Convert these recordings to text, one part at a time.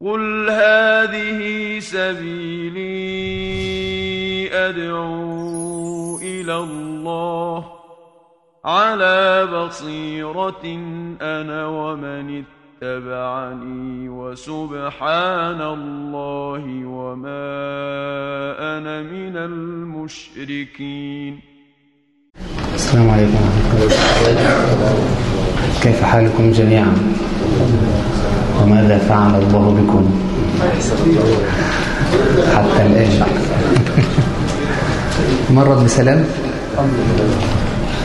قل هذه سبيلي أدعو إلى الله على بصيرة أنا ومن اتبعني وسبحان الله وما أنا من المشركين. السلام عليكم ورحمة الله كيف حالكم جميعا؟ وماذا فعل الله بكم؟ حتى الآن. مرت بسلام؟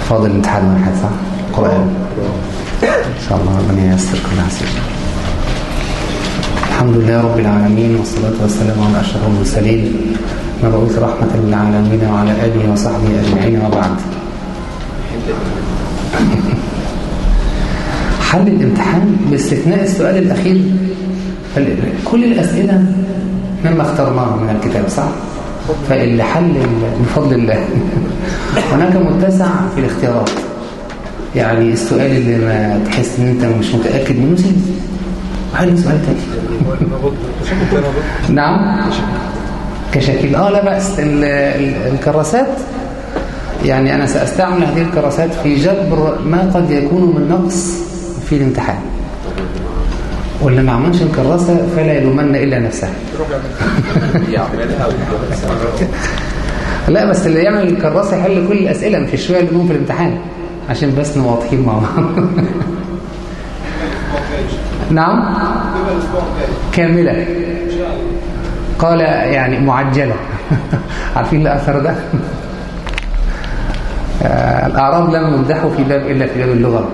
فاضل امتحان واحد صح؟ قرآن. إن شاء الله ربنا ييسر كل عسير الحمد لله رب العالمين والصلاة والسلام على أشرف المرسلين. مبعوث رحمة للعالمين وعلى آله وصحبه أجمعين وبعد. حل الامتحان باستثناء السؤال الأخير. كل الأسئلة مما اخترناها من الكتاب صح؟ فاللي حل بفضل الله. هناك متسع في الاختيارات. يعني السؤال اللي ما تحس إن أنت مش متأكد منه سيب وحل سؤال تاني. نعم؟ كشكل آه لا بأس. ال- ال- الكراسات. يعني أنا سأستعمل هذه الكراسات في جبر ما قد يكون من نقص. في الامتحان. واللي ما عملش الكراسة فلا يلومن إلا نفسه. لا بس اللي يعمل الكراسة يحل كل الأسئلة مش شوية اللي في الامتحان. عشان بس نبقى واضحين مع بعض. نعم؟ كاملة. قال يعني معجلة. عارفين الأثر ده؟ آه، الأعراب لم يمدحوا في باب إلا في باب اللغة.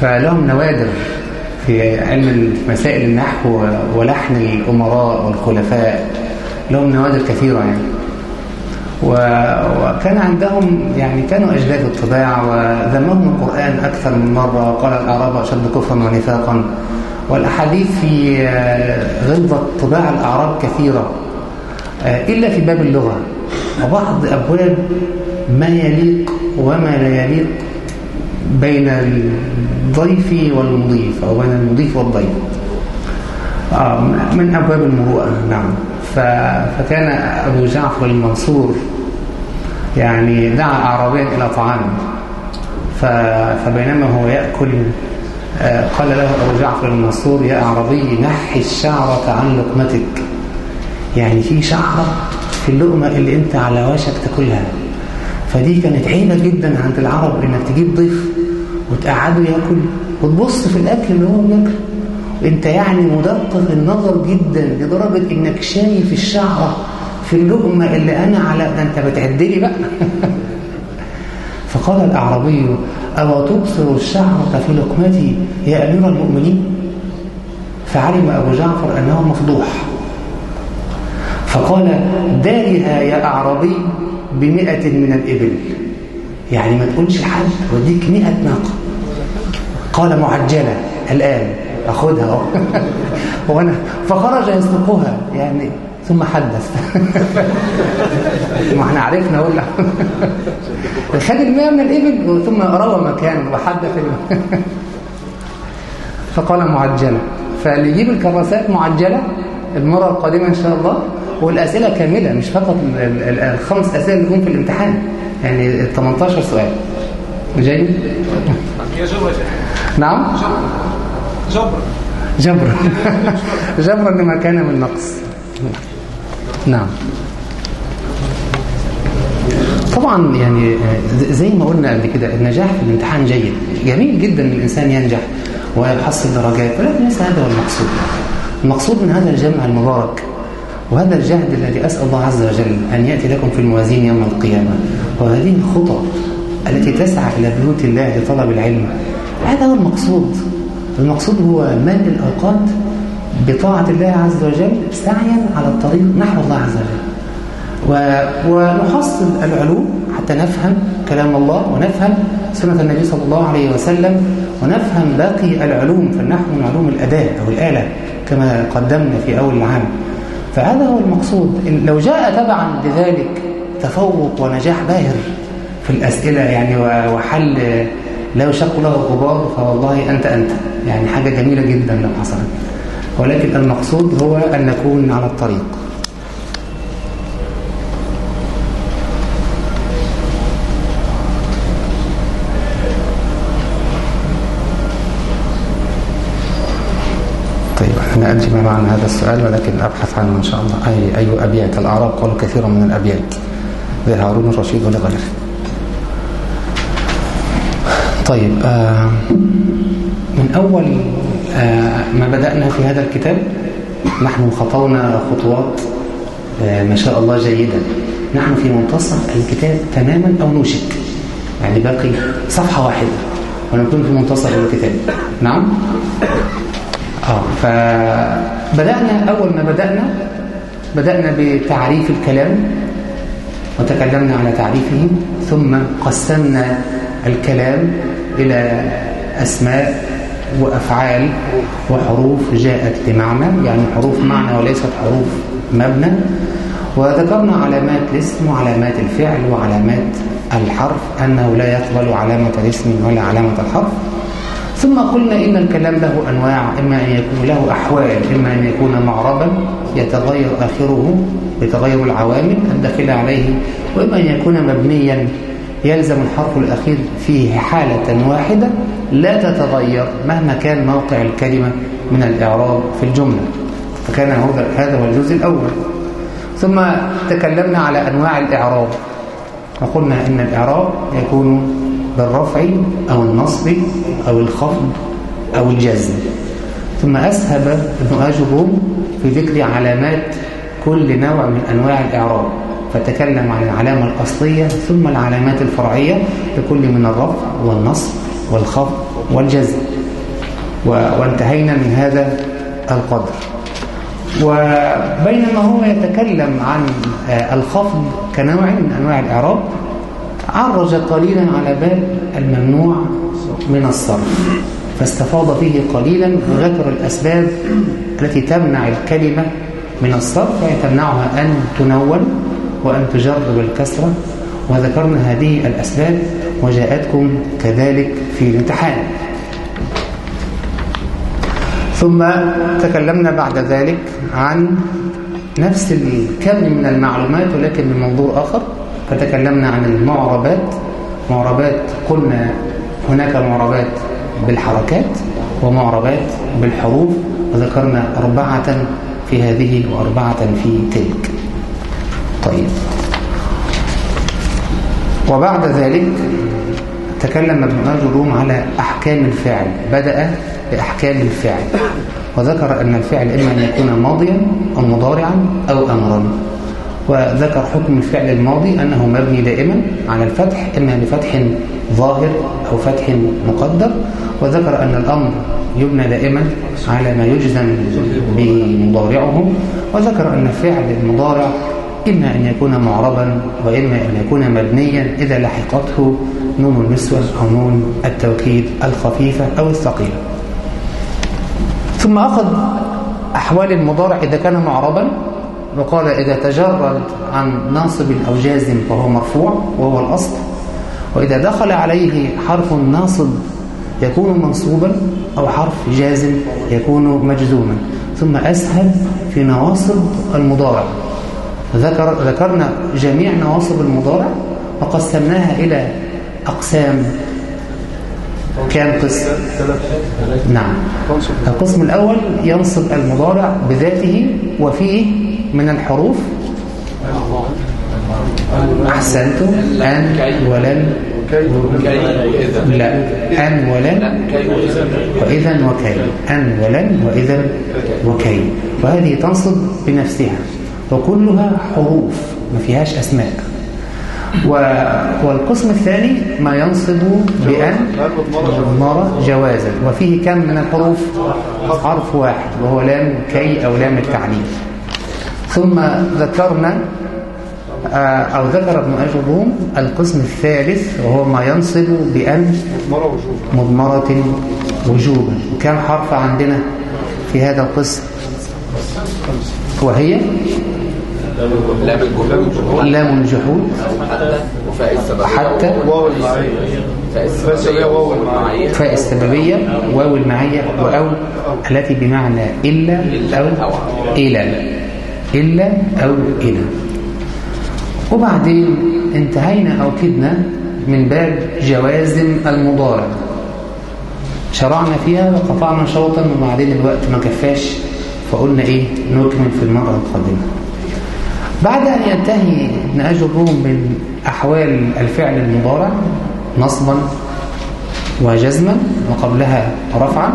فلهم نوادر في علم مسائل النحو ولحن الأمراء والخلفاء. لهم نوادر كثيرة يعني. وكان عندهم يعني كانوا أجداد الطباع وذمهم القرآن أكثر من مرة. وقال الأعراب أشد كفرا ونفاقا. والأحاديث في غلظة طباع الأعراب كثيرة. إلا في باب اللغة. وبعض أبواب ما يليق وما لا يليق. بين الضيف والمضيف أو بين المضيف والضيف. آه، من أبواب المروءة نعم. فكان أبو جعفر المنصور يعني دعا أعرابيا إلى طعام. فبينما هو يأكل آه، قال له أبو جعفر المنصور يا أعرابي نحي الشعرة عن لقمتك. يعني في شعرة في اللقمة اللي أنت على وشك تاكلها. فدي كانت عيبة جدا عند العرب إنك تجيب ضيف وتقعده ياكل وتبص في الأكل اللي هو بياكله أنت يعني مدقق النظر جدا لدرجة إنك شايف الشعرة في اللقمة اللي أنا على ده أنت بتعدلي بقى. فقال الأعرابي أو تبصر الشعرة في لقمتي يا أمير المؤمنين؟ فعلم أبو جعفر أنه مفضوح. فقال دارها يا أعرابي بمئة من الإبل. يعني ما تقولش لحد وديك مئة ناقة. قال معجلة الآن أخذها. وأنا فخرج يسلقها يعني ثم حدث. ما إحنا عرفنا ولا؟ خد الماء من الإبل ثم روى مكان وحدث ال- فقال معجلة. فاللي يجيب الكراسات معجلة المرة القادمة إن شاء الله والأسئلة كاملة مش فقط ال- ال- ال- الخمس أسئلة اللي في الامتحان. يعني ال 18 سؤال. جبرة نعم؟ جبرة جبر. جبر لما كان من نقص نعم. طبعا يعني آه، زي ما قلنا قبل كده النجاح في الامتحان جيد. جميل جدا إن الإنسان ينجح ويحصل درجات ولكن ليس هذا هو المقصود. المقصود من هذا الجمع المبارك وهذا الجهد الذي أسأل الله عز وجل أن يأتي لكم في الموازين يوم القيامة. وهذه الخطى التي تسعى إلى بيوت الله لطلب العلم. هذا هو المقصود. المقصود هو مال الأوقات بطاعة الله عز وجل سعيا على الطريق نحو الله عز وجل. ونحصل العلوم حتى نفهم كلام الله ونفهم سنة النبي صلى الله عليه وسلم ونفهم باقي العلوم فالنحو من علوم الأداة أو الآلة كما قدمنا في أول العام. فهذا هو المقصود. لو جاء تبعا لذلك تفوق ونجاح باهر. في الأسئلة يعني وحل لا يشق له غبار فوالله أنت أنت. يعني حاجة جميلة جدا لو حصلت. ولكن المقصود هو أن نكون على الطريق. طيب أنا ما معنى هذا السؤال ولكن أبحث عنه إن شاء الله. أي, أي أبيات؟ الأعراب قالوا كثيرا من الأبيات. لهارون الرشيد ولغيره. طيب آه من أول آه ما بدأنا في هذا الكتاب نحن خطونا خطوات آه ما شاء الله جيدة. نحن في منتصف الكتاب تماما أو نوشك يعني باقي صفحة واحدة ونكون في منتصف الكتاب. نعم؟ آه فبدأنا أول ما بدأنا بدأنا بتعريف الكلام وتكلمنا على تعريفه ثم قسمنا الكلام إلى أسماء وأفعال وحروف جاءت بمعنى يعني حروف معنى وليست حروف مبنى. وذكرنا علامات الاسم وعلامات الفعل وعلامات الحرف أنه لا يقبل علامة الاسم ولا علامة الحرف. ثم قلنا إن الكلام له أنواع إما أن يكون له أحوال إما أن يكون معربا يتغير آخره بتغير العوامل الداخلة عليه وإما أن يكون مبنيا يلزم الحرف الأخير فيه حالة واحدة لا تتغير مهما كان موقع الكلمة من الإعراب في الجملة. فكان هذا هو الجزء الأول. ثم تكلمنا على أنواع الإعراب. وقلنا إن الإعراب يكون بالرفع أو النصب أو الخفض أو الجزم. ثم أسهب ابن في ذكر علامات كل نوع من أنواع الإعراب. فتكلم عن العلامة الأصلية ثم العلامات الفرعية لكل من الرفع والنصب والخفض والجزم. وانتهينا من هذا القدر. وبينما هو يتكلم عن الخفض كنوع من أنواع الإعراب عرج قليلا على باب الممنوع من الصرف. فاستفاض فيه قليلا وذكر الأسباب التي تمنع الكلمة من الصرف وهي تمنعها أن تنون وأن تجر بالكسرة وذكرنا هذه الأسباب وجاءتكم كذلك في الامتحان. ثم تكلمنا بعد ذلك عن نفس الكم من المعلومات ولكن من منظور آخر. فتكلمنا عن المعربات. معربات قلنا هناك معربات بالحركات ومعربات بالحروف وذكرنا أربعة في هذه وأربعة في تلك. طيب. وبعد ذلك تكلم ابن أجروم على أحكام الفعل بدأ بأحكام الفعل وذكر أن الفعل إما أن يكون ماضيا أو مضارعا أو أمرا. وذكر حكم الفعل الماضي أنه مبني دائما على الفتح إما بفتح ظاهر أو فتح مقدر. وذكر أن الأمر يبنى دائما على ما يجزم به مضارعه وذكر أن الفعل المضارع إما أن يكون معربا وإما أن يكون مبنيا إذا لحقته نون النسوة أو نون التوكيد الخفيفة أو الثقيلة. ثم أخذ أحوال المضارع إذا كان معربا وقال إذا تجرد عن ناصب أو جازم فهو مرفوع وهو الأصل. وإذا دخل عليه حرف ناصب يكون منصوبا أو حرف جازم يكون مجزوما. ثم أسهل في نواصب المضارع. ذكر ذكرنا جميع نواصب المضارع وقسمناها إلى أقسام. كام قسم؟ نعم. القسم الأول ينصب المضارع بذاته وفيه من الحروف. أحسنت أن ولن. لا. أن ولن. وإذا وكي أن ولن. وإذا وكي وهذه تنصب بنفسها. وكلها حروف ما فيهاش أسماء. والقسم الثاني ما ينصب بأن مضمرة جوازا. وفيه كم من الحروف؟ حرف واحد وهو لام كي أو لام التعليل. ثم ذكرنا أو ذكر ابن أجروم القسم الثالث وهو ما ينصب بأن مضمرة وجوبا. كم حرف عندنا في هذا القسم؟ وهي؟ لام الجحود. لام الجحود. حتى واو المعية. فاء السببية واو المعية. وأو التي بمعنى إلا أو إلى. إلا أو إلى. وبعدين انتهينا أو كدنا من باب جوازم المضارع. شرعنا فيها وقطعنا شوطا وبعدين الوقت ما كفاش. فقلنا إيه؟ نكمل في المرة القادمة. بعد أن ينتهي ابن من أحوال الفعل المضارع نصبا وجزما وقبلها رفعا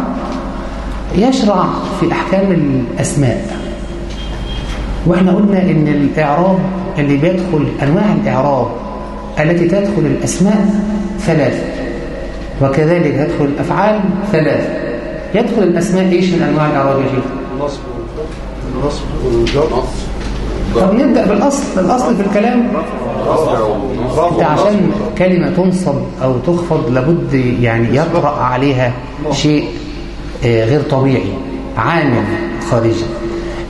يشرع في أحكام الأسماء. وإحنا قلنا إن الإعراب اللي بيدخل أنواع الإعراب التي تدخل الأسماء ثلاثة وكذلك يدخل الأفعال ثلاثة يدخل الأسماء إيش من أنواع الإعراب يا شيخ؟ النصب النصب والجر. طب نبدأ بالأصل. الأصل في الكلام. انت عشان كلمة تنصب أو تخفض لابد يعني يطرأ عليها شيء آه، غير طبيعي. عامل خارجي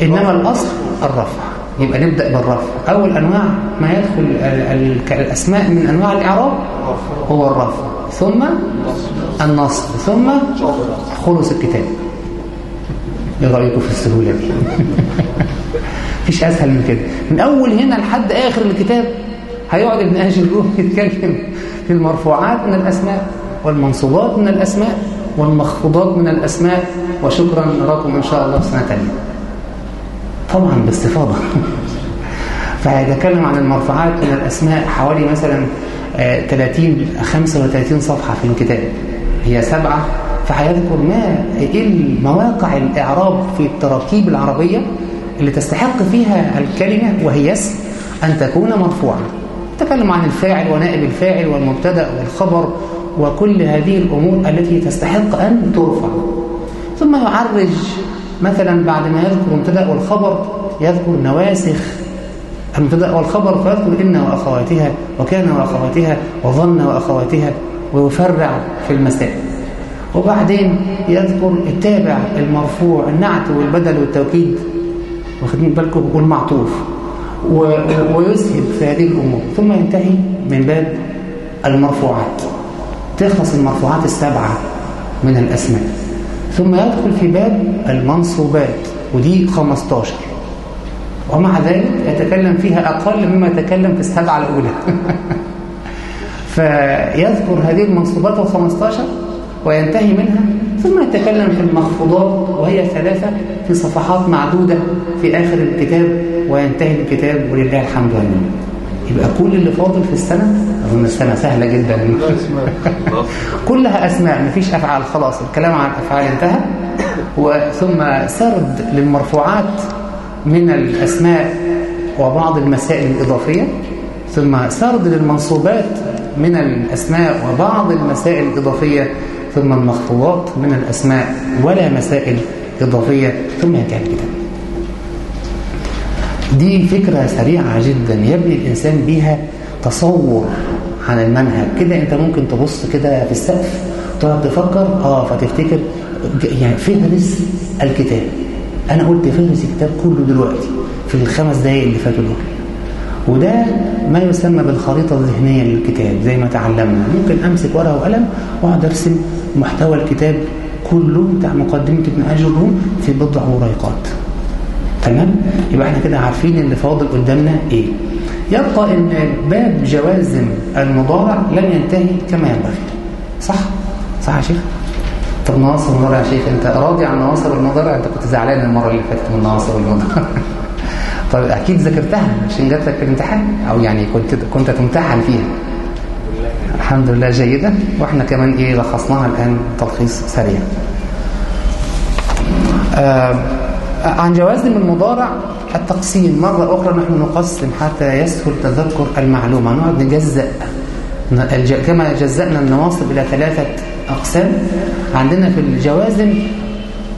إنما الأصل الرفع. يبقى نبدأ بالرفع. أول أنواع ما يدخل ال- ال- الأسماء من أنواع الإعراب هو الرفع. ثم النصب. ثم خلص الكتاب. إيه رأيكم في السهولة دي؟ مفيش أسهل من كده. من أول هنا لحد آخر الكتاب هيقعد ابن آجل الروم يتكلم في المرفوعات من الأسماء والمنصوبات من الأسماء والمخفوضات من الأسماء. وشكرا نراكم إن شاء الله في سنة تانية. طبعا باستفاضة. فهيتكلم عن المرفوعات من الأسماء حوالي مثلا آه، 30 35 صفحة في الكتاب. هي سبعة فهيذكر ما إيه المواقع الإعراب في التراكيب العربية اللي تستحق فيها الكلمة وهي اسم أن تكون مرفوعة. تكلم عن الفاعل ونائب الفاعل والمبتدأ والخبر وكل هذه الأمور التي تستحق أن ترفع. ثم يعرج مثلا بعد ما يذكر المبتدأ والخبر يذكر نواسخ المبتدأ والخبر فيذكر إن وأخواتها وكان وأخواتها وظن وأخواتها ويفرع في المسائل. وبعدين يذكر التابع المرفوع النعت والبدل والتوكيد. واخدين بالكم؟ والمعطوف و- ويسهب في هذه الأمور. ثم ينتهي من باب المرفوعات. تخلص المرفوعات السبعة من الأسماء. ثم يدخل في باب المنصوبات ودي 15 ومع ذلك يتكلم فيها أقل مما يتكلم في السبعة الأولى. فيذكر هذه المنصوبات الخمستاشر وينتهي منها ثم يتكلم في المخفوضات وهي ثلاثة في صفحات معدودة في آخر الكتاب وينتهي الكتاب ولله الحمد والمنة. يبقى كل اللي فاضل في السنة أظن السنة سهلة جدا. كلها أسماء مفيش أفعال خلاص الكلام عن الأفعال انتهى. وثم سرد للمرفوعات من الأسماء وبعض المسائل الإضافية. ثم سرد للمنصوبات من الأسماء وبعض المسائل الإضافية ثم المخفوضات من الأسماء ولا مسائل إضافية ثم ينتهي الكتاب دي فكرة سريعة جدا يبني الإنسان بيها تصور عن المنهج. كده أنت ممكن تبص كده في السقف تقعد تفكر آه فتفتكر يعني فهرس الكتاب. أنا قلت فهرس الكتاب كله دلوقتي في الخمس دقايق اللي فاتوا دول. وده ما يسمى بالخريطة الذهنية للكتاب زي ما تعلمنا. ممكن أمسك ورقة وقلم وأقعد أرسم محتوى الكتاب كله بتاع مقدمة ابن أجر الروم في بضع وريقات. تمام؟ يبقى إحنا كده عارفين اللي فاضل قدامنا إيه. يبقى إن باب جوازم المضارع لم ينتهي كما ينبغي. صح؟ صح يا شيخ؟ طب نواصر المضارع يا شيخ أنت راضي عن نواصر المضارع؟ أنت كنت زعلان المرة اللي فاتت من نواصر المضارع. طب أكيد ذاكرتها عشان جات لك الامتحان أو يعني كنت كنت تمتحن فيها. الحمد لله جيدة وإحنا كمان إيه لخصناها الآن تلخيص سريع. آه عن جوازم المضارع التقسيم مرة أخرى نحن نقسم حتى يسهل تذكر المعلومة. نقعد نجزأ كما جزأنا النواصب إلى ثلاثة أقسام. عندنا في الجوازم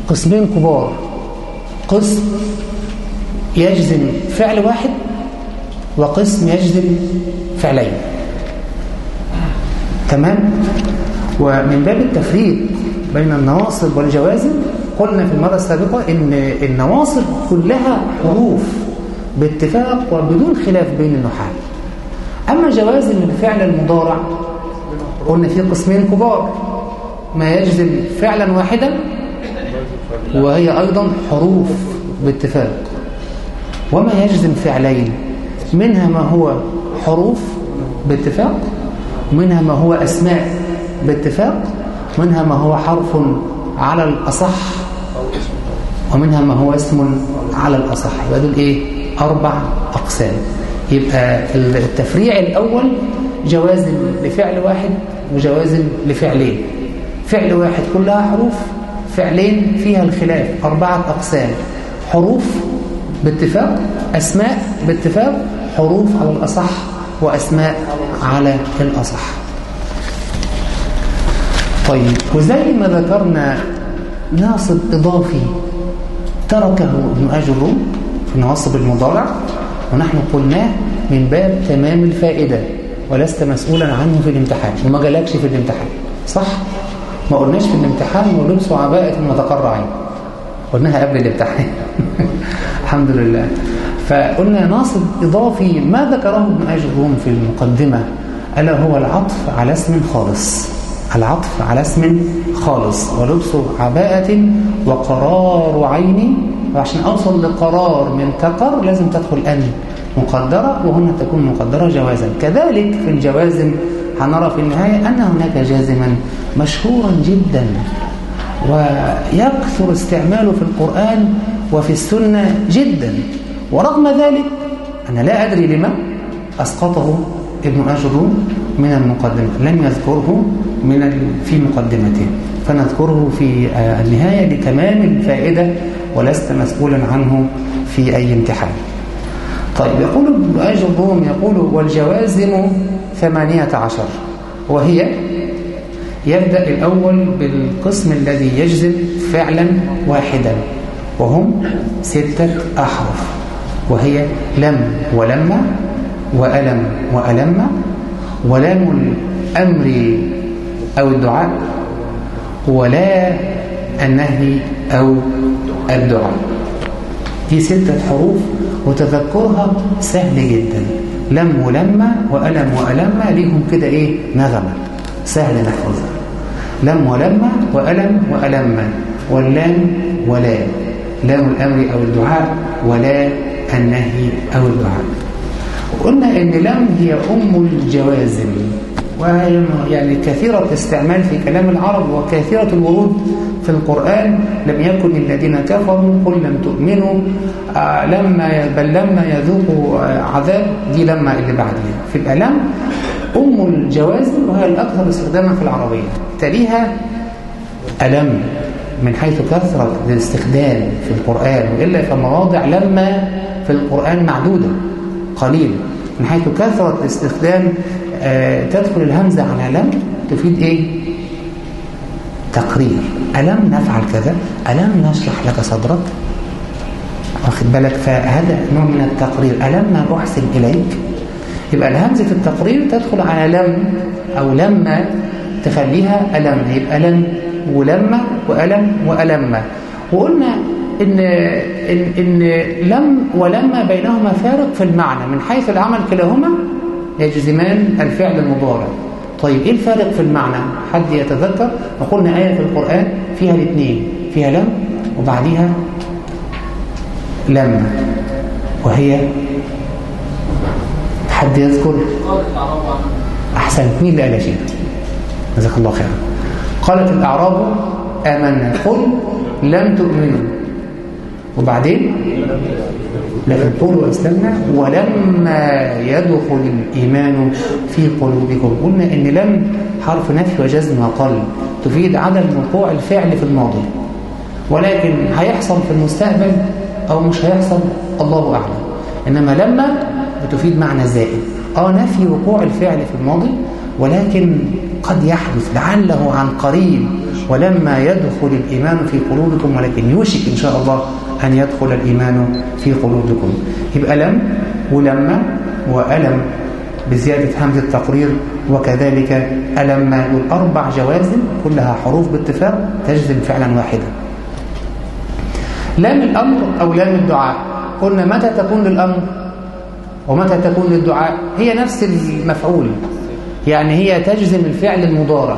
قسمين كبار. قسم يجزم فعل واحد وقسم يجزم فعلين. تمام؟ ومن باب التفريق بين النواصب والجوازم قلنا في المرة السابقة إن النواصب كلها حروف باتفاق وبدون خلاف بين النحاة أما جوازم الفعل المضارع قلنا في قسمين كبار ما يجزم فعلا واحدا وهي أيضا حروف باتفاق. وما يجزم فعلين منها ما هو حروف باتفاق منها ما هو أسماء باتفاق منها ما هو حرف على الأصح ومنها ما هو اسم على الأصح. يبقى دول إيه؟ أربع أقسام. يبقى التفريع الأول جوازم لفعل واحد وجوازم لفعلين. فعل واحد كلها حروف فعلين فيها الخلاف. أربعة أقسام. حروف باتفاق أسماء باتفاق حروف على الأصح. وأسماء على الأصح. طيب وزي ما ذكرنا ناصب إضافي تركه ابن أجر في نواصب المضارع ونحن قلناه من باب تمام الفائدة ولست مسؤولا عنه في الامتحان وما جالكش في الامتحان صح؟ ما قلناش في الامتحان ولبسوا عباءة المتقرعين قلناها قبل الامتحان. الحمد لله. فقلنا ناصب إضافي ما ذكره ابن أجروم في المقدمة؟ ألا هو العطف على اسم خالص. العطف على اسم خالص. ولبس عباءة وقرار عين. وعشان أوصل لقرار من كقر لازم تدخل أن مقدرة وهنا تكون مقدرة جوازا. كذلك في الجوازم هنرى في النهاية أن هناك جازما مشهورا جدا. ويكثر استعماله في القرآن وفي السنة جدا. ورغم ذلك أنا لا أدري لما أسقطه ابن أجروم من المقدمة لم يذكره من في مقدمته. فنذكره في النهاية لتمام الفائدة ولست مسؤولا عنه في أي امتحان. طيب يقول ابن أجروم يقول والجوازم ثمانية عشر وهي يبدأ الأول بالقسم الذي يجزم فعلا واحدا وهم ستة أحرف. وهي لم ولما وألم وألم ولام الأمر أو الدعاء ولا النهي أو الدعاء. دي ستة حروف وتذكرها سهل جدا. لم ولما وألم وألم ليهم كده إيه؟ نغمة. سهل نحفظها. لم ولما وألم وألم. واللام ولا. لام الأمر أو الدعاء ولا النهي أو الدعاء وقلنا إن لم هي أم الجوازم وهي يعني كثيرة الاستعمال في كلام العرب وكثيرة الورود في القرآن. لم يكن الذين كفروا قل لم تؤمنوا. آه لما بل لما يذوقوا آه عذاب دي لما اللي بعدها. في الألم أم الجوازم وهي الأكثر استخداما في العربية. تليها ألم من حيث كثرة الاستخدام في القرآن وإلا فمواضع لما في القرآن معدودة قليل من حيث كثرة الاستخدام آه تدخل الهمزة على لم تفيد إيه؟ تقرير. ألم نفعل كذا؟ ألم نشرح لك صدرك؟ واخد بالك؟ فهذا نوع من التقرير. ألم أحسن إليك؟ يبقى الهمزة التقرير تدخل على لم أو لما تخليها ألم يبقى لم ولما وألم وألم. وقلنا إن, إن, إن لم ولما بينهما فارق في المعنى من حيث العمل كلاهما يجزمان الفعل المضارع. طيب إيه الفارق في المعنى؟ حد يتذكر؟ وقلنا آية في القرآن فيها الاثنين فيها لم وبعديها لما وهي حد يذكر؟ أحسن مين اللي قال شيء. جزاك الله خيرا. قالت الأعراب آمنا قل لم تؤمنوا. وبعدين لكن قولوا أسلمنا ولما يدخل الإيمان في قلوبكم. قلنا إن لم حرف نفي وجزم وقل تفيد عدم وقوع الفعل في الماضي ولكن هيحصل في المستقبل أو مش هيحصل الله أعلم. إنما لما بتفيد معنى زائد. آه نفي وقوع الفعل في الماضي ولكن قد يحدث لعله عن قريب. ولما يدخل الإيمان في قلوبكم ولكن يوشك إن شاء الله أن يدخل الإيمان في قلوبكم. يبقى لم ولما وألم بزيادة همزة التقرير وكذلك ألم الأربع جوازم كلها حروف باتفاق تجزم فعلا واحدا. لام الأمر أو لام الدعاء؟ قلنا متى تكون للأمر ومتى تكون للدعاء؟ هي نفس المفعول. يعني هي تجزم الفعل المضارع.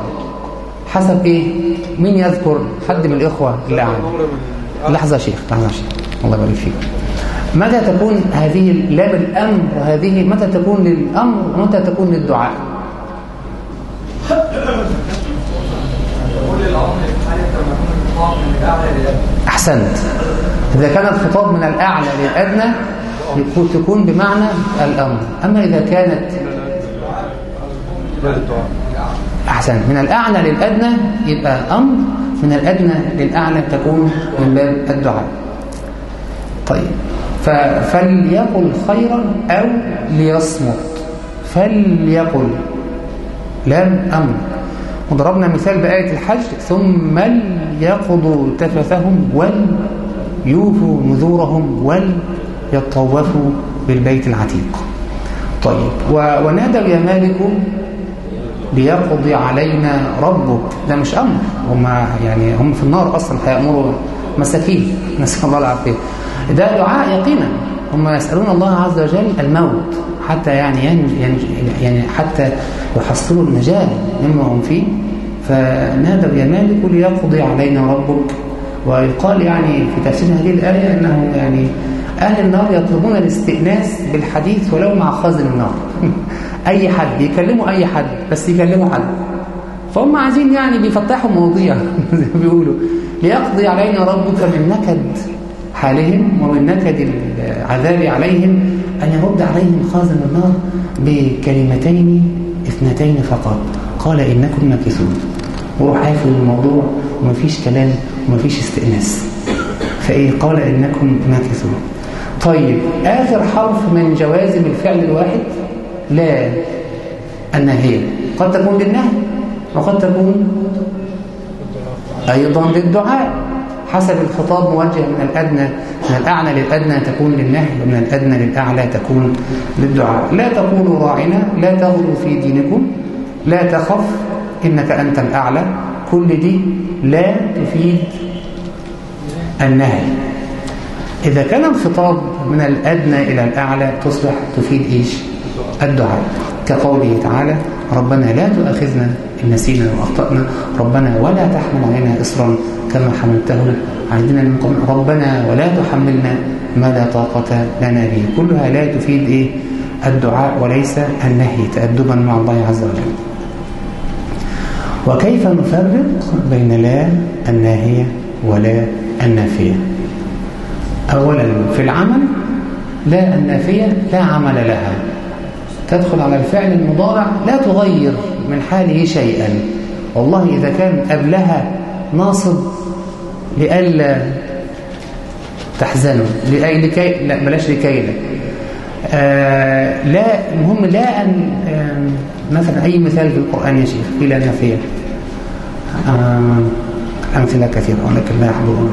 حسب إيه؟ مين يذكر؟ حد من الإخوة اللي قاعد لحظة شيخ لحظة شيخ. الله يبارك فيك. متى تكون هذه لام الأمر وهذه متى تكون للأمر ومتى تكون للدعاء؟ أحسنت. إذا كان الخطاب من الأعلى للأدنى تكون بمعنى الأمر. أما إذا كانت أحسن من الأعلى للأدنى يبقى أمر. من الأدنى للأعلى تكون من باب الدعاء. طيب. فليقل خيرا أو ليصمت. فليقل. لام أمر. وضربنا مثال بآية الحج. ثم ليقضوا تفثهم وليوفوا نذورهم وليطوفوا بالبيت العتيق. طيب. ونادوا يا مالك ليقضي علينا ربك. ده مش أمر. هم يعني هم في النار أصلا هيأمروا مساكين. نسأل الله العافية. ده دعاء يقينا. هم يسألون الله عز وجل الموت. حتى يعني يعني, يعني حتى يحصلوا النجاة مما هم فيه. فنادوا يا مالك ليقضي علينا ربك. ويقال يعني في تفسير هذه الآية أنه يعني أهل النار يطلبون الاستئناس بالحديث ولو مع خازن النار. أي حد يكلموا أي حد بس يكلموا حد. فهم عايزين يعني بيفتحوا مواضيع. زي ما بيقولوا ليقضي علينا ربك من نكد حالهم ومن نكد العذاب عليهم أن يرد عليهم خازن النار بكلمتين اثنتين فقط. قال إنكم ماكثون وروح قافل الموضوع ومفيش كلام ومفيش استئناس. فإيه؟ قال إنكم ماكثون طيب آخر حرف من جوازم الفعل الواحد؟ لا النهي قد تكون للنهي وقد تكون أيضا للدعاء حسب الخطاب موجه من الأدنى من الأعلى للأدنى تكون للنهي ومن الأدنى للأعلى تكون للدعاء لا تقولوا راعنا لا تغلوا في دينكم لا تخف إنك أنت الأعلى. كل دي لا تفيد النهي. إذا كان الخطاب من الأدنى إلى الأعلى تصبح تفيد إيش؟ الدعاء. كقوله تعالى ربنا لا تؤاخذنا إن نسينا وأخطأنا ربنا ولا تحمل علينا إصرا كما حملته من قبل ربنا ولا تحملنا ما لا طاقة لنا به. كلها لا تفيد إيه؟ الدعاء وليس النهي تأدبا مع الله عز وجل. وكيف نفرق بين لا الناهية ولا النافية؟ أولا في العمل لا النافية لا عمل لها. تدخل على الفعل المضارع لا تغير من حاله شيئا. والله إذا كان قبلها ناصب لئلا تحزنوا. لأي لكي لا بلاش لكي لا. آه لا المهم لا أن آه مثلا أي مثال في القرآن يا شيخ في لا نافية آه أمثلة كثيرة ولكن لا يحضرون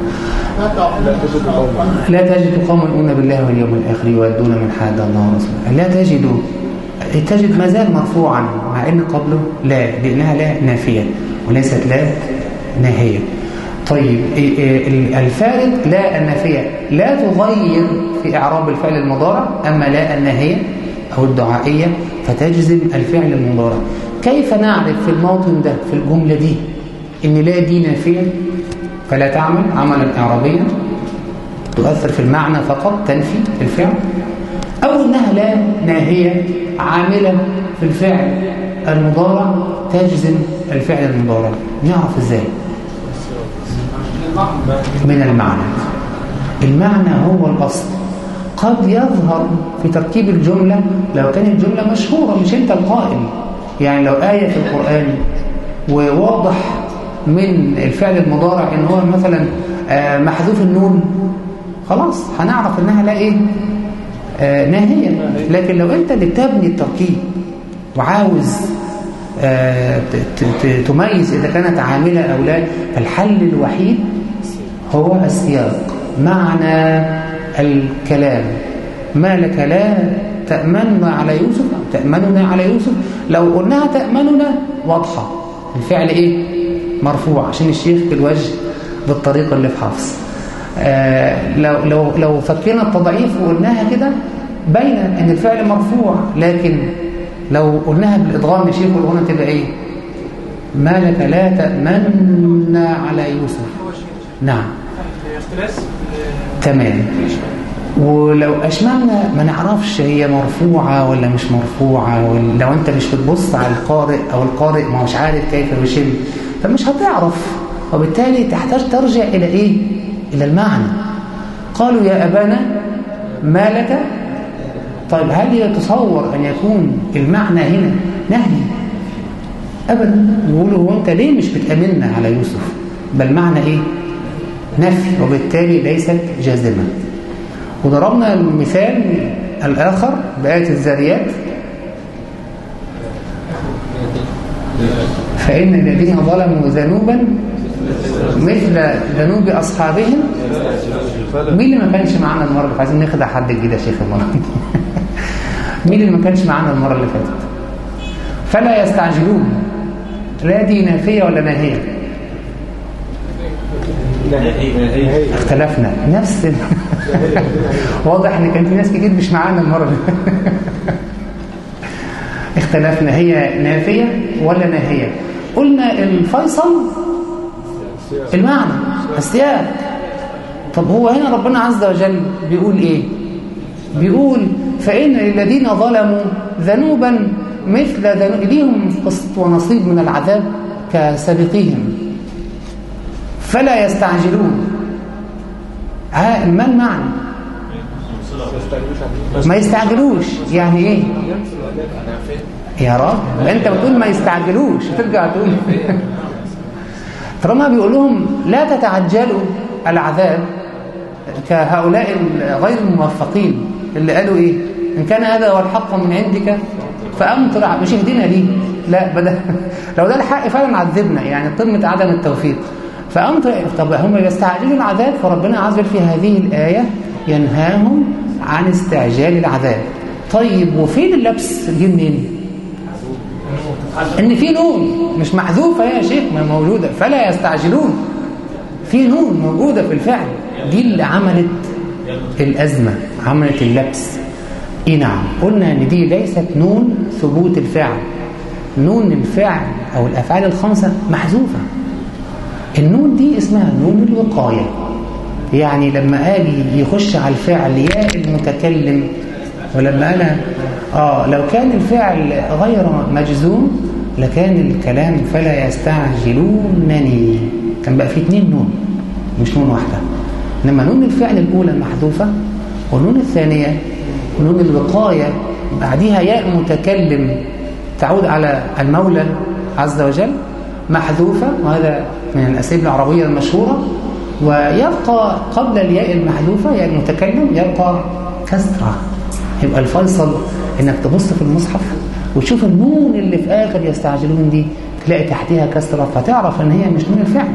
لا تجد قوم يؤمنون بالله واليوم الآخر يودون من حاد الله ورسوله. لا تجد. تجد ما زال مرفوعا مع إن قبله لا لأنها لا نافية وليست لا ناهيه طيب الفارق لا النافيه لا تغير في إعراب الفعل المضارع أما لا الناهيه أو الدعائية فتجزم الفعل المضارع. كيف نعرف في الموطن ده في الجملة دي إن لا دي نافية؟ فلا تعمل عملا اعرابيا. تؤثر في المعنى فقط تنفي الفعل. أو إنها لا ناهية عاملة في الفعل المضارع تجزم الفعل المضارع. نعرف إزاي؟ من المعنى. المعنى هو الأصل. قد يظهر في تركيب الجملة لو كانت جملة مشهورة مش أنت القائل. يعني لو آية في القرآن وواضح من الفعل المضارع إن هو مثلا محذوف النون خلاص هنعرف إنها لا إيه؟ آه ناهية لكن لو أنت اللي بتبني التركيب وعاوز آه تميز إذا كانت عاملة أو لا فالحل الوحيد هو السياق. معنى الكلام. ما لك لا تأمننا على يوسف تأمننا على يوسف؟ لو قلناها تأمننا واضحة. الفعل إيه؟ مرفوع. عشان الشيخ بالوجه بالطريقة اللي في حفص. لو لو لو فكينا التضعيف وقلناها كده باينه إن الفعل مرفوع لكن لو قلناها بالادغام يا شيخ والغنى تبقى إيه؟ ما لك لا تأمن على يوسف. نعم. تمام. ولو أشملنا ما نعرفش هي مرفوعة ولا مش مرفوعة لو أنت مش بتبص على القارئ أو القارئ ما هوش عارف كيف يشم فمش هتعرف وبالتالي تحتاج ترجع إلى إيه؟ إلى المعنى. قالوا يا أبانا ما لك؟ طيب هل يتصور أن يكون المعنى هنا نهي؟ أبدا. يقولوا هو أنت ليه مش بتأمننا على يوسف؟ بل معنى إيه؟ نفي وبالتالي ليست جازمة وضربنا المثال الآخر بآية الذاريات فإن الذين ظلموا ذنوبا مثل ذنوب أصحابهم. مين اللي ما كانش معانا المرة اللي فاتت؟ عايزين نخدع حد جديد يا شيخ المرة مين اللي ما كانش معانا المرة اللي فاتت؟ فلا يستعجلون. لا دي نافية ولا ناهية اختلفنا. نفس. واضح إن كان في ناس كتير مش معانا المرة دي اختلفنا. هي نافية ولا ناهيه قلنا الفيصل المعنى السياق. طب هو هنا ربنا عز وجل بيقول إيه؟ بيقول فإن للذين ظلموا ذنوبا مثل ذنوب ليهم قسط ونصيب من العذاب كسابقيهم. فلا يستعجلون. ها ما المعنى؟ ما يستعجلوش. يعني إيه؟ يا رب أنت بتقول ما يستعجلوش. ترجع تقول. طالما بيقول لهم لا تتعجلوا العذاب كهؤلاء غير الموفقين اللي قالوا إيه؟ إن كان هذا هو الحق من عندك فأمطر مش اهدنا ليه؟ لا بدل لو ده الحق فعلا عذبنا يعني قمة عدم التوفيق. فأمطر طب هم يستعجلوا العذاب؟ فربنا عز وجل في هذه الآية ينهاهم عن استعجال العذاب. طيب وفين اللبس؟ جه منين؟ إن في نون مش محذوفة يا شيخ ما موجودة. فلا يستعجلون. في نون موجودة في الفعل. دي اللي عملت الأزمة عملت اللبس. إي نعم قلنا إن دي ليست نون ثبوت الفعل. نون الفعل أو الأفعال الخمسة محذوفة. النون دي اسمها نون الوقاية. يعني لما أجي يخش على الفعل ياء المتكلم ولما أنا آه لو كان الفعل غير مجزوم لكان الكلام فلا يستعجلونني. كان بقى فيه اتنين نون مش نون واحدة. إنما نون الفعل الأولى محذوفه والنون الثانية نون الوقاية بعديها ياء متكلم تعود على المولى عز وجل محذوفة وهذا من الاساليب العربية المشهورة. ويبقى قبل الياء المحذوفة ياء المتكلم يبقى كسرة. يبقى الفيصل إنك تبص في المصحف وتشوف النون اللي في آخر يستعجلون دي تلاقي تحتها كسره فتعرف إن هي مش نون الفعل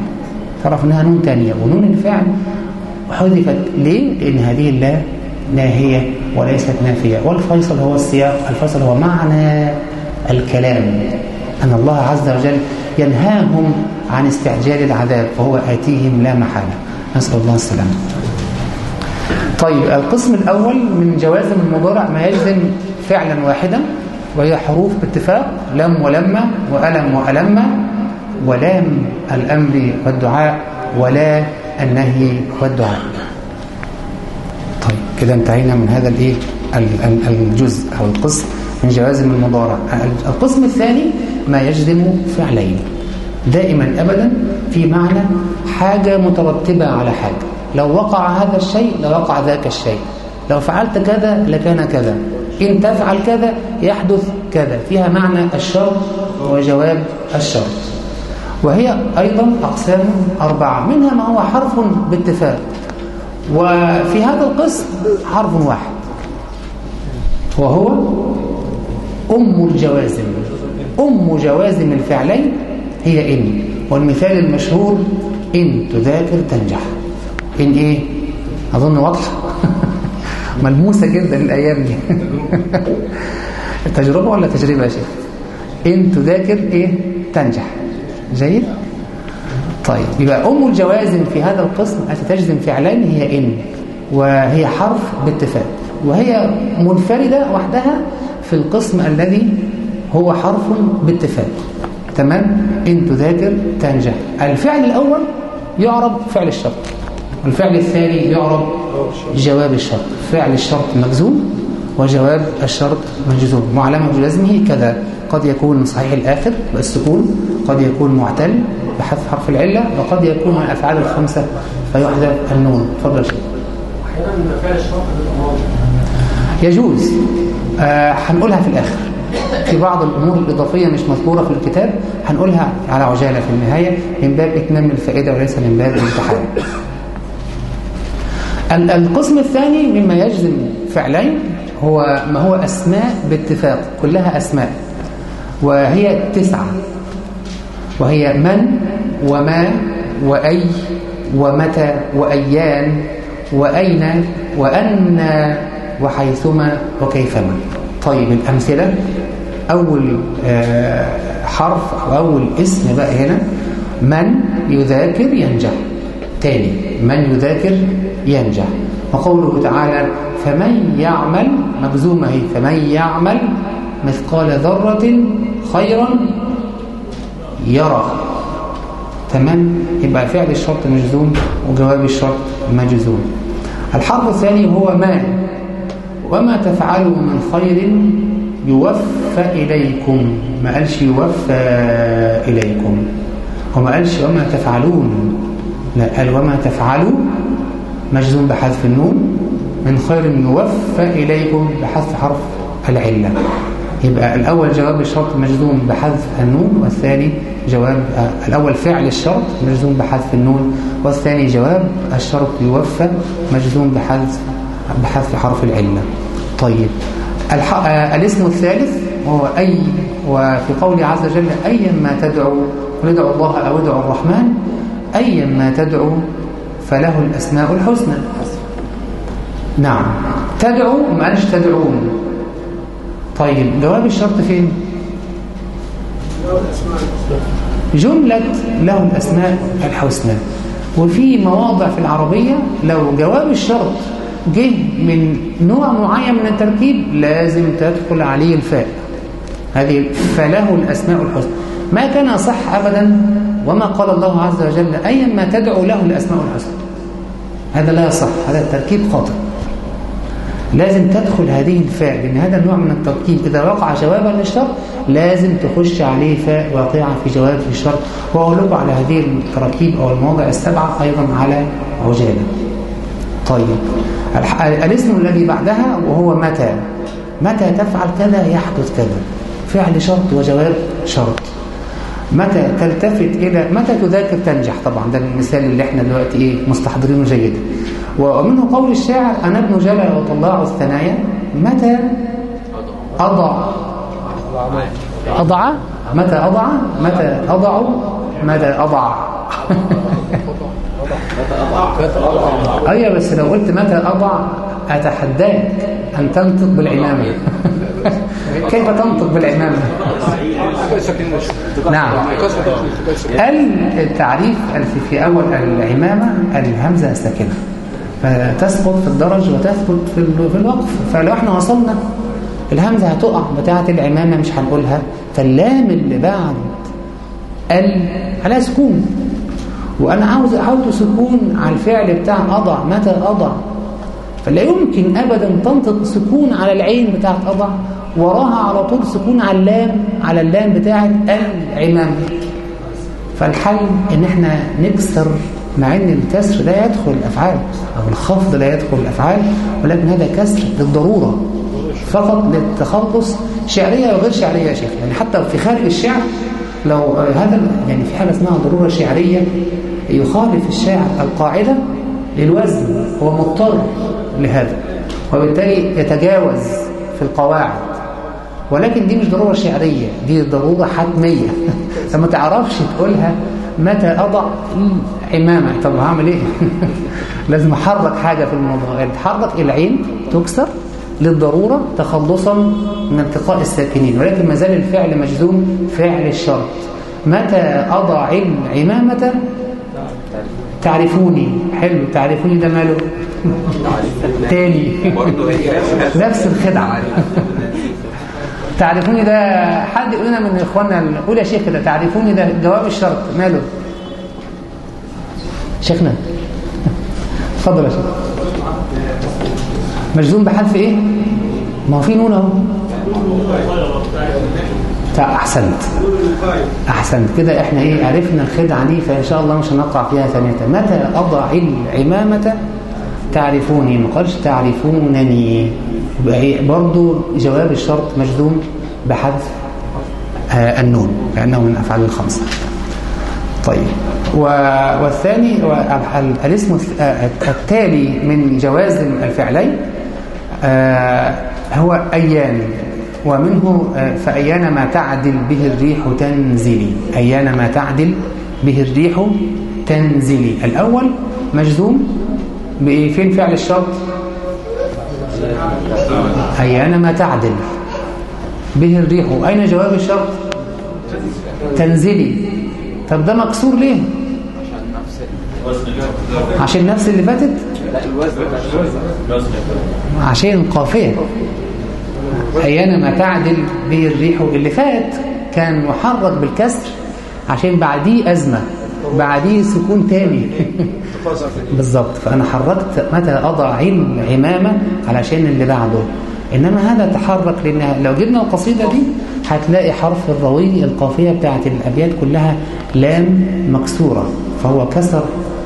تعرف إنها نون تانية ونون الفعل. حذفت ليه؟ لأن هذه اللا ناهية وليست نافية. والفيصل هو السياق الفيصل هو معنى الكلام. أن الله عز وجل ينهاهم عن استعجال العذاب فهو آتيهم لا محالة. نسأل الله السلامة. طيب القسم الأول من جوازم المضارع ما يجزم فعلا واحدا وهي حروف باتفاق لم ولما وألم وألم ولام الأمر والدعاء ولا النهي والدعاء. طيب كده انتهينا من هذا الإيه؟ ال- ال- الجزء أو القسم من جوازم المضارع. القسم الثاني ما يجزم فعلين دائما أبدا في معنى حاجة مترتبة على حاجة. لو وقع هذا الشيء لوقع ذاك الشيء. لو فعلت كذا لكان كذا. إن تفعل كذا يحدث كذا. فيها معنى الشرط وجواب الشرط وهي أيضا أقسام أربعة. منها ما هو حرف باتفاق. وفي هذا القسم حرف واحد. وهو أم الجوازم. أم جوازم الفعلين هي إن. والمثال المشهور إن تذاكر تنجح. إن إيه؟ أظن واضحة ملموسة جدا الأيام دي تجربة ولا تجربة يا شيخ؟ إن تذاكر إيه؟ تنجح جيد؟ طيب يبقى أم الجوازم في هذا القسم التي تجزم فعلين هي إن وهي حرف باتفاق وهي منفردة وحدها في القسم الذي هو حرف باتفاق تمام إن تذاكر تنجح الفعل الأول يعرب فعل الشرط والفعل الثاني يعرب جواب الشرط. فعل الشرط مجزوم وجواب الشرط مجزوم. وعلامة جزمه كذا. قد يكون صحيح الآخر بالسكون قد يكون معتل بحذف حرف العلة وقد يكون من الأفعال الخمسة فيحذف النون. تفضل ماضي يجوز. آه هنقولها في الآخر. في بعض الأمور الإضافية مش مذكورة في الكتاب هنقولها على عجالة في النهاية. من باب إتمام الفائدة وليس من باب الامتحان. ال- القسم الثاني مما يجزم فعلين هو ما هو أسماء باتفاق كلها أسماء. وهي تسعة. وهي من وما وأي ومتى وأيان وأين وأن وحيثما وكيفما. طيب الأمثلة. أول آه، حرف أو أول اسم بقى هنا. من يذاكر ينجح. تاني من يذاكر ينجح. وقوله تعالى فمن يعمل مجزومة هي. فمن يعمل مثقال ذرة خيرا يرى تمام؟ يبقى فعل الشرط مجزوم وجواب الشرط مجزوم. الحرف الثاني هو ما وما تفعلوا من خير يوفى إليكم ما قالش يوفى إليكم وما قالش وما تفعلون قال وما تفعلوا مجزوم بحذف النون من خير يوفى إليكم بحذف حرف العلة يبقى الأول جواب الشرط مجزوم بحذف النون والثاني جواب آه الأول فعل الشرط مجزوم بحذف النون والثاني جواب الشرط يوفى مجزوم بحذف بحذف حرف العلة طيب. آه الاسم الثالث وهو أي وفي قوله عز وجل أيا ما تدعو ادعوا الله أو ادعوا الرحمن أيا ما تدعو فله الأسماء الحسنى. نعم. تدعو ما قالش تدعون؟ طيب جواب الشرط فين؟ جملة له الأسماء الحسنى. وفي مواضع في العربية لو جواب الشرط جه من نوع معين من التركيب لازم تدخل عليه الفاء. هذه فله الأسماء الحسنى. ما كان صح أبدا وما قال الله عز وجل أيا ما تدعو له الأسماء الحسنى. هذا لا يصح هذا التركيب خاطئ. لازم تدخل هذه الفاء لأن هذا النوع من التركيب. إذا وقع جوابا للشرط لازم تخش عليه فاء واقعة في جواب الشرط. وأقول على هذه التراكيب أو المواضع السبعة أيضا على عجالة. طيب الاسم الذي بعدها وهو متى؟ متى تفعل كذا يحدث كذا. فعل شرط وجواب شرط. متى تلتفت إلى متى تذاكر تنجح؟ طبعا ده المثال اللي إحنا دلوقتي إيه مستحضرينه جيدا ومنه قول الشاعر أنا ابن جلا وطلاع الثنايا متى أضع؟ أضع؟ متى أضع؟ متى أضع؟ متى أضع؟ أيوة بس لو قلت متى أضع أتحداك أن تنطق بالعمامة. كيف تنطق بالعمامة؟ نعم. التعريف في- أول العمامة الهمزة ساكنة فتسقط في الدرج وتثبت في ال- في الوقف. فلو إحنا وصلنا الهمزة هتقع بتاعة العمامة مش هنقولها. فاللام اللي بعد ال عليها سكون. وأنا عاوز أحط سكون على الفعل بتاع أضع. متى أضع؟ فلا يمكن أبدا تنطق سكون على العين بتاعت أضع. وراها على طول سكون على اللام على اللام بتاعت العمامة فالحل إن إحنا نكسر مع إن الكسر لا يدخل الأفعال أو الخفض لا يدخل الأفعال ولكن هذا كسر للضرورة فقط للتخلص. شعرية وغير شعرية يا شيخ. يعني حتى في خارج الشعر لو هذا يعني في حالة اسمها ضرورة شعرية يخالف الشاعر القاعدة للوزن هو مضطر لهذا وبالتالي يتجاوز في القواعد. ولكن دي مش ضرورة شعرية دي ضرورة حتمية. فما تعرفش تقولها متى أضع عمامة طب هعمل إيه؟ لازم أحرك حاجة في الموضوع. تحرك العين تكسر للضرورة تخلصا من التقاء الساكنين. ولكن ما زال الفعل مجزوم فعل الشرط. متى أضع العمامة تعرفوني. حلو تعرفوني ده ماله؟ تاني. نفس الخدعة. تعرفوني ده حد يقول لنا من إخواننا قول يا شيخ كده تعرفوني ده جواب الشرط ماله؟ شيخنا. اتفضل يا شيخ. مجزوم بحذف إيه؟ ما هو في نون أهو. أحسنت. أحسنت. كده إحنا إيه عرفنا الخدعة دي فإن شاء الله مش هنقع فيها ثانية. متى أضع العمامة؟ تعرفوني. ما قالش تعرفونني. إيه برضو جواب الشرط مجزوم بحذف آه النون لأنه من أفعال الخمسة. طيب. والثاني الاسم آه، التالي من جوازم الفعلين آه، هو أيان ومنه آه، فأيان ما تعدل به الريح تنزلي. أيان ما تعدل به الريح تنزلي. الأول مجزوم بإيه فين فعل الشرط؟ أيان ما تعدل به الريح. أين جواب الشرط؟ تنزلي. طب ده مكسور ليه؟ عشان نفس اللي فاتت؟ عشان قافية. أيانا تعدل به الريح اللي فات كان محرك بالكسر عشان بعديه أزمة بعديه سكون تاني. بالظبط. فأنا حركت متى أضع العمامة علشان اللي بعده. إنما هذا تحرك لأن لو جبنا القصيدة دي هتلاقي حرف الروي القافية بتاعت الأبيات كلها لام مكسورة. فهو كسر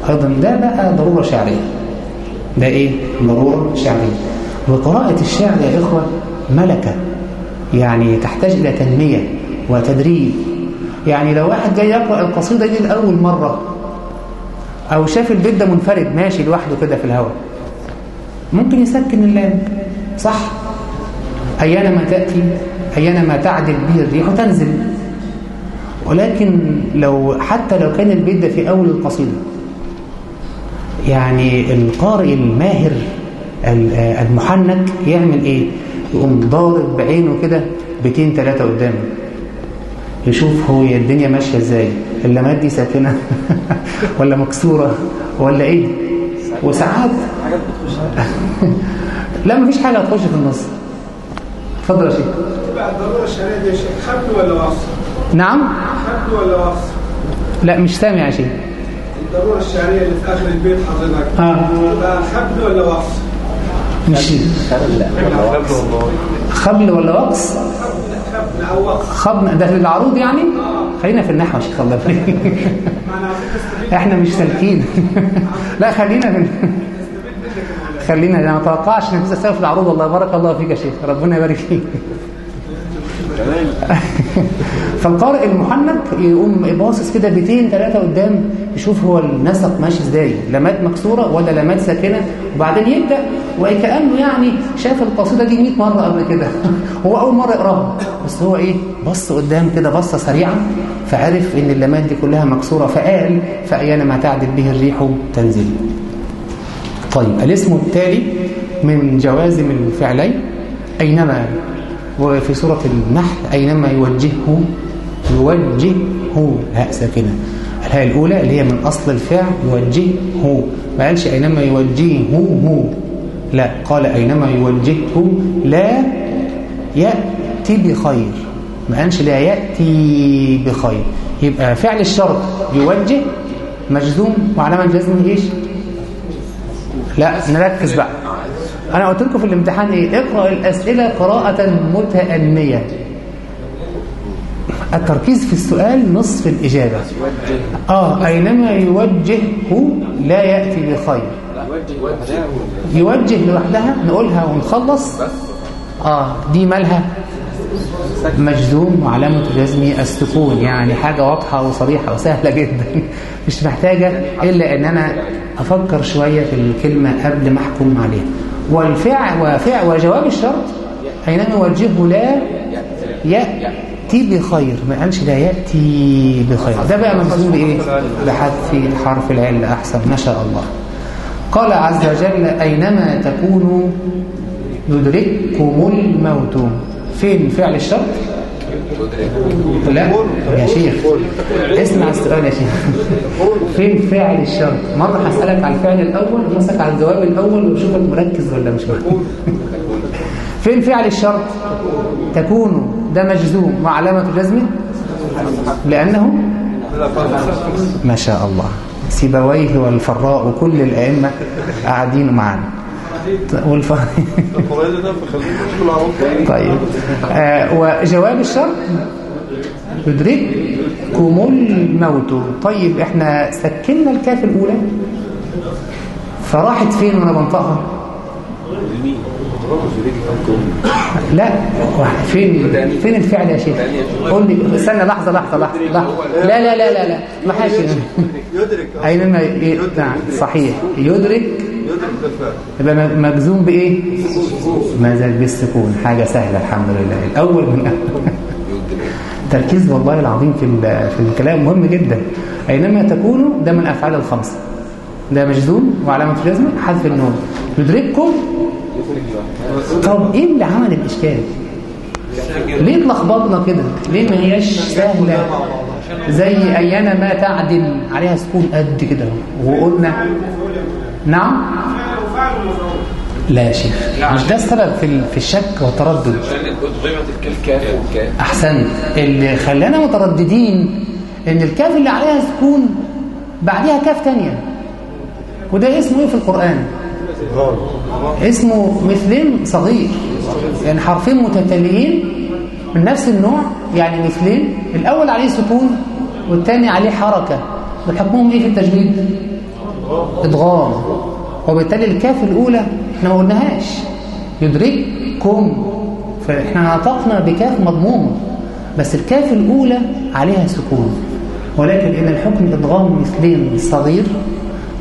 أيضا. ده بقى ضرورة شعرية. ده إيه؟ ضرورة شعرية. وقراءة الشعر يا إخوة ملكة. يعني تحتاج إلى تنمية وتدريب. يعني لو واحد جاي يقرأ القصيدة دي لأول مرة أو شاف البيت ده منفرد ماشي لوحده كده في الهواء ممكن يسكن اللام. صح؟ أيانما تأتي أيانما تعدل به الريح تنزل. ولكن لو حتى لو كان البيت ده في أول القصيدة يعني القارئ الماهر ال- المحنك يعمل إيه؟ يقوم ضارب بعينه كده بيتين ثلاثة قدامه. يشوف هو الدنيا ماشية إزاي اللمات دي ساكنة ولا مكسورة ولا إيه؟ وساعات. لا مفيش حاجة هتخش في النص. اتفضل يا شيخ. بقى الضرورة الشرعية دي يا شيخ خبل ولا وصف؟ نعم. خبل ولا وصف؟ لا مش سامع يا شيخ. الضرورة الشعرية اللي في آخر البيت حضرتك. آه. بقى خبل ولا وصف؟ مش خبل ولا وقص؟ خبل. ده في العروض يعني؟ خلينا في النحو يا شيخ الله يبارك إحنا مش سالكين. لا خلينا في خلينا أنا ما اتوقعش تسال في العروض والله. بارك الله فيك يا شيخ. ربنا يبارك فيك. فالقارئ المحنك يقوم باصص كده بيتين ثلاثة قدام يشوف هو النسق ماشي إزاي لمات مكسورة ولا لمات ساكنة وبعدين يبدأ وكأنه يعني شاف القصيدة دي 100 مرة قبل كده. هو أول مرة يقراها. بس هو إيه بص قدام كده بصة سريعة فعرف إن اللمات دي كلها مكسورة فقال فأيان ما تعدل به الريح تنزل. طيب الاسم التالي من جوازم الفعلين أينما وفي سورة النحل أينما يوجهه يوجهه هاء ساكنة. الهاء الأولى اللي هي من أصل الفعل يوجهه. ما قالش أينما يوجهه. لا قال أينما يوجهه لا يأتي بخير. ما قالش لا يأتي بخير. يبقى فعل الشرط يوجه مجزوم وعلامة جزمه إيش؟ لا نركز بقى. أنا قلت لكم في الامتحان. إيه؟ اقرأ الأسئلة قراءة متأنية. التركيز في السؤال نصف الإجابة. آه أينما يوجهه لا يأتي بخير. يوجه لوحدها نقولها ونخلص. آه دي مالها؟ مجزوم وعلامة جزمه السكون. يعني حاجة واضحة وصريحة وسهلة جدا. مش محتاجة إلا أن أنا أفكر شوية في الكلمة قبل ما أحكم عليها. والفعل وفعل وجواب الشرط. أينما يوجهه لا يأتي بخير؟ ما قالش لا يأتي بخير. ده بقى مجزوم بإيه؟ بحذف حرف العلة أحسن ما شاء الله. قال عز وجل أينما تكونوا يدرككم الموت. فين فعل الشرط؟ لا يا شيخ. اسمع السؤال يا شيخ. فين فعل الشرط؟ مرة هسألك على الفعل الأول ومسك على الجواب الأول وشوفك مركز ولا مش مركز. فين فعل الشرط؟ تكون ده مجزوم وعلامة جزمه؟ لأنه ما شاء الله. سيبويه والفراء وكل الأئمة قاعدين معانا. طيب. آه وجواب الشرط يدرككم الموت طيب إحنا سكننا الكاف الأولى. فراحت فين وأنا بنطقها؟ لا. فين؟ فين الفعل يا شيخ؟ قول لي. استنى لحظة لحظة لحظة. لحظه لا لا لا لا لا. ما حاش يدرك. اينما. نعم. صحيح. يدرك يبقى مجزوم بإيه؟ ما زال بالسكون. حاجة سهلة الحمد لله. الأول من تركيز والله العظيم في في الكلام مهم جدا. أينما تكونوا ده من الافعال الخمسه ده مجزوم وعلامة جزمه حذف النون. يدرككم؟ طب إيه اللي عمل الإشكال؟ ليه اتلخبطنا كده؟ ليه ما هياش سهلة؟ زي ايانا ما تعدل عليها سكون قد كده. وقلنا نعم. لا يا شيخ. مش ده السبب في في الشك والتردد؟ احسنت اللي خلانا مترددين إن الكاف اللي عليها سكون بعدها كاف تانية. وده اسمه إيه في القرآن؟ اسمه مثلين صغير. يعني حرفين متتاليين من نفس النوع يعني مثلين. الأول عليه سكون والتاني عليه حركة. بحكمهم إيه في التجويد ادغام وبالتالي الكاف الأولى إحنا ما قلناهاش. يدرككم. فإحنا نطقنا بكاف مضموم بس الكاف الأولى عليها سكون. ولكن إن الحكم ادغام مثلين صغير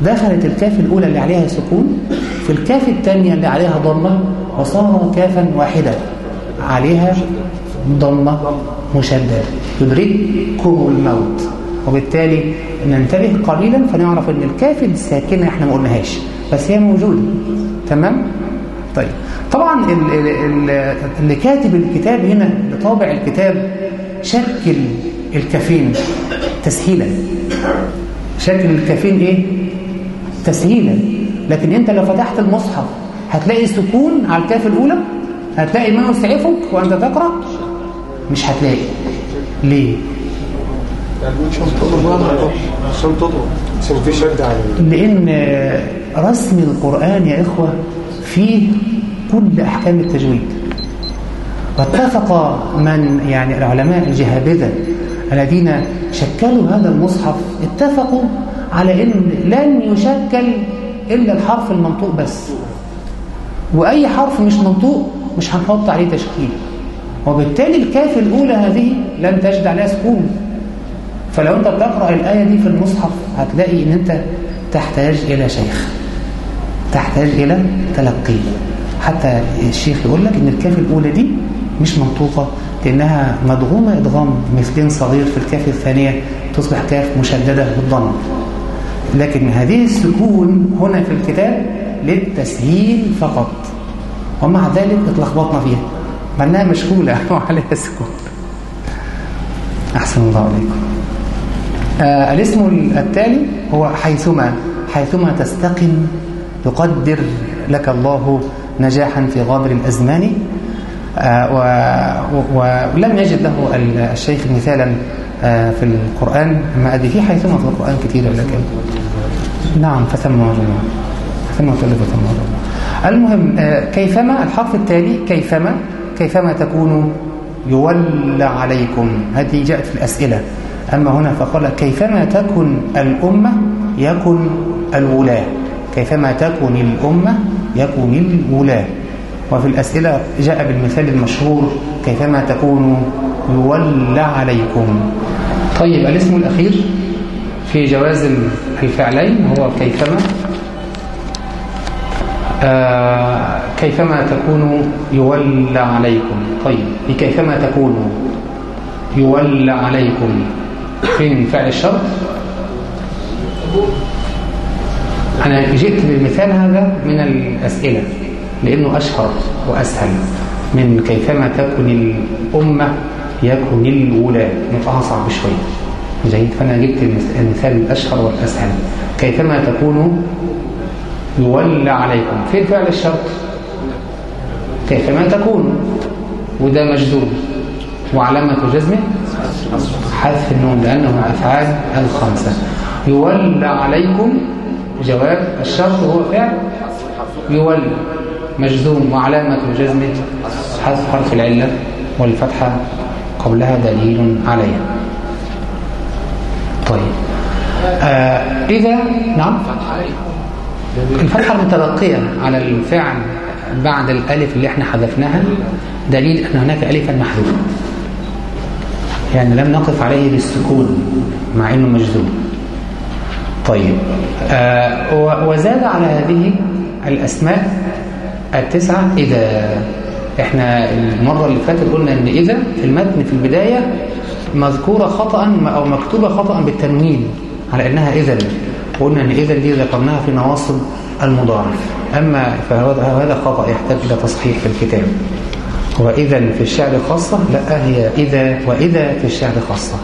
دخلت الكاف الأولى اللي عليها سكون. في الكاف الثانية اللي عليها ضمة وصار كافا واحدا. عليها ضمة مشددة. يدرككم الموت. وبالتالي ننتبه قليلا فنعرف إن الكاف الساكنه إحنا ما قلناهاش بس هي موجودة. تمام؟ طيب. طبعا ال- ال- ال- اللي كاتب الكتاب هنا لطابع الكتاب شكل الكافين تسهيلا. شكل الكافين إيه؟ تسهيلا. لكن أنت لو فتحت المصحف هتلاقي سكون على الكاف الأولى؟ هتلاقي ما يسعفك وأنت تقرأ؟ مش هتلاقي. ليه؟ عشان تضرب عشان تضرب على لأن رسم القرآن يا إخوة فيه كل أحكام التجويد. واتفق من يعني العلماء الجهابذة الذين شكلوا هذا المصحف اتفقوا على أن لن يشكل إلا الحرف المنطوق بس. وأي حرف مش منطوق مش هنحط عليه تشكيل. وبالتالي الكاف الأولى هذه لن تجد عليها سكون. فلو انت بتقرأ الآية دي في المصحف هتلاقي إن انت تحتاج إلى شيخ. تحتاج إلى تلقي. حتى الشيخ يقول لك إن الكاف الأولى دي مش منطوقة لأنها مدغومة إدغام مثلين صغير في الكاف الثانية تصبح كاف مشددة بالضم. لكن هذه السكون هنا في الكتاب للتسهيل فقط. ومع ذلك اتلخبطنا فيها. معناها مشغولة وعليها سكون. أحسن الله عليكم. آه الاسم التالي هو حيثما حيثما تستقم يقدر لك الله نجاحا في غابر الأزمان. آه ولم يجد له ال- الشيخ مثالا آه في القرآن. ما أدري في حيثما في القرآن كثير لكن نعم فثم وجمع ثم ثلث ثم وجمع المهم آه كيفما الحرف التالي كيفما كيفما تكون يولى عليكم؟ هذه جاءت في الأسئلة. أما هنا فقال كيفما تكن الأمة يكن الولاة؟ كيفما تكن الأمة يكن الولاة؟ وفي الأسئلة جاء بالمثال المشهور كيفما تكون يولى عليكم. طيب الاسم الأخير في جواز الفعلين هو كيفما آه كيفما تكونوا يولى عليكم. طيب كيفما تكونوا يولى عليكم؟ فين فعل الشرط؟ أنا جئت بالمثال هذا من الأسئلة لأنه أشهر وأسهل من كيفما تكن الأمة يكن الأولى. نطقها صعب شوية جيد؟ فأنا جبت المثال الأشهر والأسهل. كيفما تكونوا يولى عليكم. فين فعل الشرط؟ كيفما تكونوا وده مجزوم وعلامة جزمه حذف النون لأنه أفعال الخمسة. يولى عليكم جواب الشرط هو فعل يولى. مجزوم وعلامة جزمه حذف حرف العلة والفتحة قبلها دليل عليها. طيب. آه إذا نعم. الفتحة المتبقية على الفعل بعد الألف اللي إحنا حذفناها. دليل أن هناك ألفا محذوفة. يعني لم نقف عليه بالسكون مع أنه مجزوم طيب آه وزاد على هذه الأسماء التسعة إذا إحنا المرة اللي فاتت قلنا أن إذا في المتن في البداية مذكورة خطأ أو مكتوبة خطأ بالتنوين على أنها إذا وقلنا أن إذا دي ذكرناها في نواصب المضاعف أما فهذا هذا خطأ يحتاج إلى تصحيح في الكتاب. وإذا في الشعر خاصة لا هي إذا وإذا في الشعر خاصة.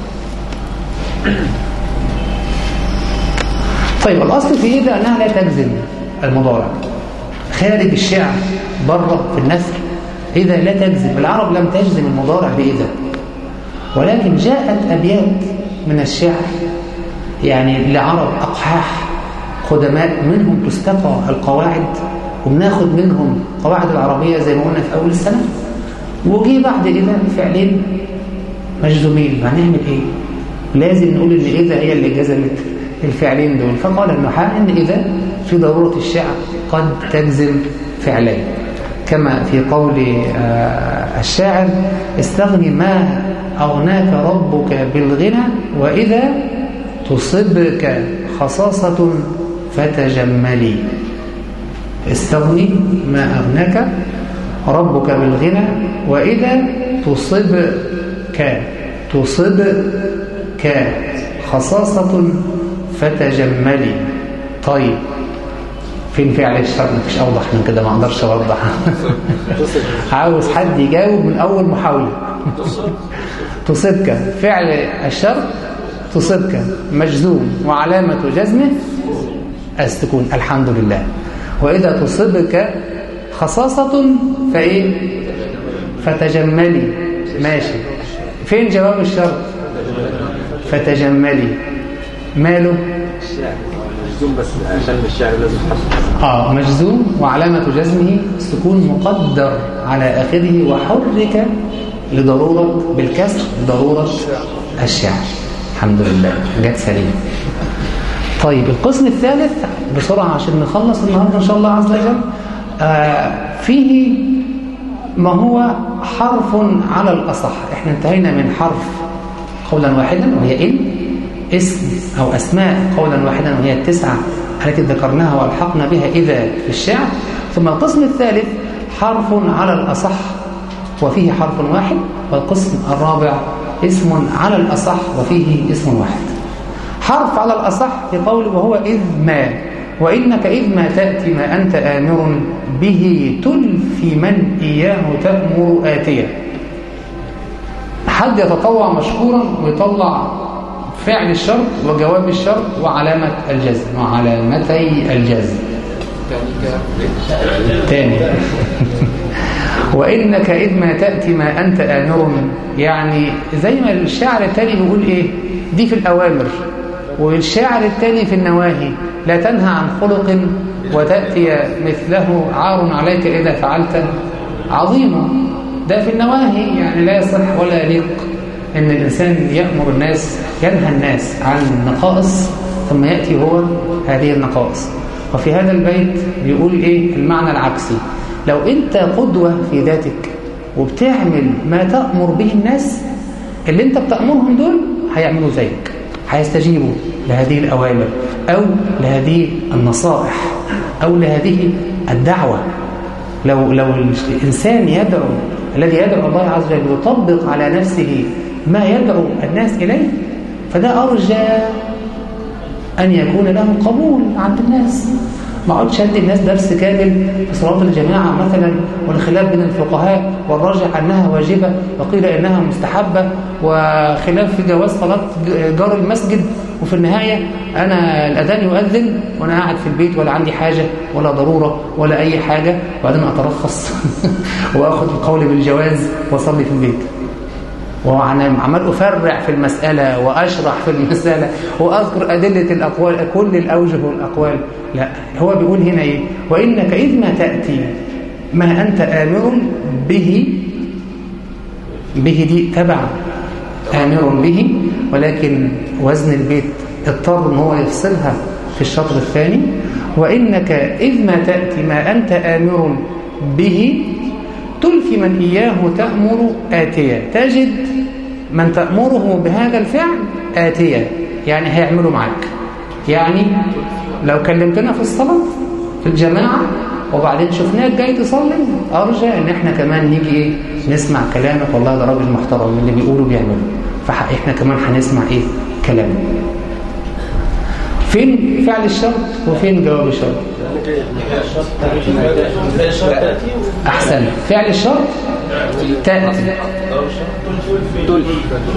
طيب الأصل في إذا أنها لا تجزم المضارع. خارج الشعر بره في النثر إذا لا تجزم. العرب لم تجزم المضارع بإذا. ولكن جاءت أبيات من الشعر يعني لعرب أقحاح قدماء منهم تستقى القواعد وبناخد منهم قواعد العربية زي ما قلنا في أول السنة. وجي بعد إذا فعلين مجزومين هنعمل إيه؟ لازم نقول إن إذا هي اللي جزمت الفعلين دول. فقال النحاة إن إذا في ضرورة الشعر قد تجزم فعلين. كما في قول آه، الشاعر استغني ما أغناك ربك بالغنى وإذا تصبك خصاصة فتجملي. استغني ما أغناك ربك بالغنى وإذا تصبك تصبك خصاصة فتجملي طيب فين فعل الشر؟ مفيش أوضح من كده ما أقدرش أوضح. عاوز حد يجاوب من أول محاولة. تصبك فعل الشر تصبك مجزوم. وعلامة جزمه السكون. الحمد لله. وإذا تصبك خصاصة فإيه؟ فتجملي. ماشي. فين جواب الشرط؟ فتجملي. ماله؟ مجزوم بس عشان الشعر لازم آه مجزوم وعلامة جزمه سكون مقدر على آخره وحرك لضرورة بالكسر ضرورة الشعر. الحمد لله. جت سليم طيب القسم الثالث بسرعة عشان نخلص النهاردة إن شاء الله عز وجل. آه فيه ما هو حرف على الأصح؟ إحنا انتهينا من حرف قولا واحدا وهي إن اسم أو أسماء قولا واحدا وهي التسعة التي ذكرناها وألحقنا بها إذا في الشعر. ثم القسم الثالث حرف على الأصح وفيه حرف واحد والقسم الرابع اسم على الأصح وفيه اسم واحد. حرف على الأصح في قوله وهو إذ ما وإنك إذ ما تأتي ما أنت آمر به تلفي من إياه تأمر آتيا حد يتطوع مشكورا ويطلع فعل الشرط وجواب الشرط وعلامة الجزم وعلامتي الجزم. تاني. وإنك إذ ما تأتي ما أنت آمر يعني زي ما الشاعر التاني بيقول إيه؟ دي في الأوامر والشاعر التاني في النواهي. لا تنهى عن خلق وتأتي مثله عار عليك إذا فعلت. عظيم. ده في النواهي يعني لا يصح ولا يليق إن الإنسان يأمر الناس ينهى الناس عن نقائص ثم يأتي هو هذه النقائص. وفي هذا البيت بيقول إيه؟ المعنى العكسي. لو أنت قدوة في ذاتك وبتعمل ما تأمر به الناس اللي أنت بتأمرهم دول هيعملوا زيك هيستجيبوا لهذه الأوامر. أو لهذه النصائح أو لهذه الدعوة. لو لو الإنسان يدعو الذي يدعو الله عز وجل يطبق على نفسه ما يدعو الناس إليه فده أرجى أن يكون له قبول عند الناس. ما اقعدش ادي الناس درس كامل في صلاة الجماعة مثلا والخلاف بين الفقهاء والراجح أنها واجبة وقيل إنها مستحبة وخلاف في جواز صلاة جار المسجد وفي النهاية أنا الأذان يؤذن وأنا قاعد في البيت ولا عندي حاجة ولا ضرورة ولا أي حاجة وبعدين أترخص واخد القول بالجواز وأصلي في البيت. وأنا عمال أفرع في المسألة وأشرح في المسألة وأذكر أدلة الأقوال كل الأوجه والأقوال. لا هو بيقول هنا إيه؟ وإنك إذ ما تأتي ما أنت آمر به به دي تبع آمر به ولكن وزن البيت اضطر إن هو يفصلها في الشطر الثاني. وإنك إذ ما تأتي ما أنت آمر به تلفي من إياه تأمر آتية تجد من تأمره بهذا الفعل آتية يعني هيعمله معك. يعني لو كلمتنا في الصلاة في الجماعة وبعدين شفناك جاي تصلي أرجى إن إحنا كمان نيجي إيه نسمع كلامك. والله ده راجل محترم اللي بيقوله بيعمله. فإحنا كمان هنسمع إيه؟ كلامه. فين فعل الشرط وفين جواب الشرط؟ أحسن. فعل الشرط تأتي.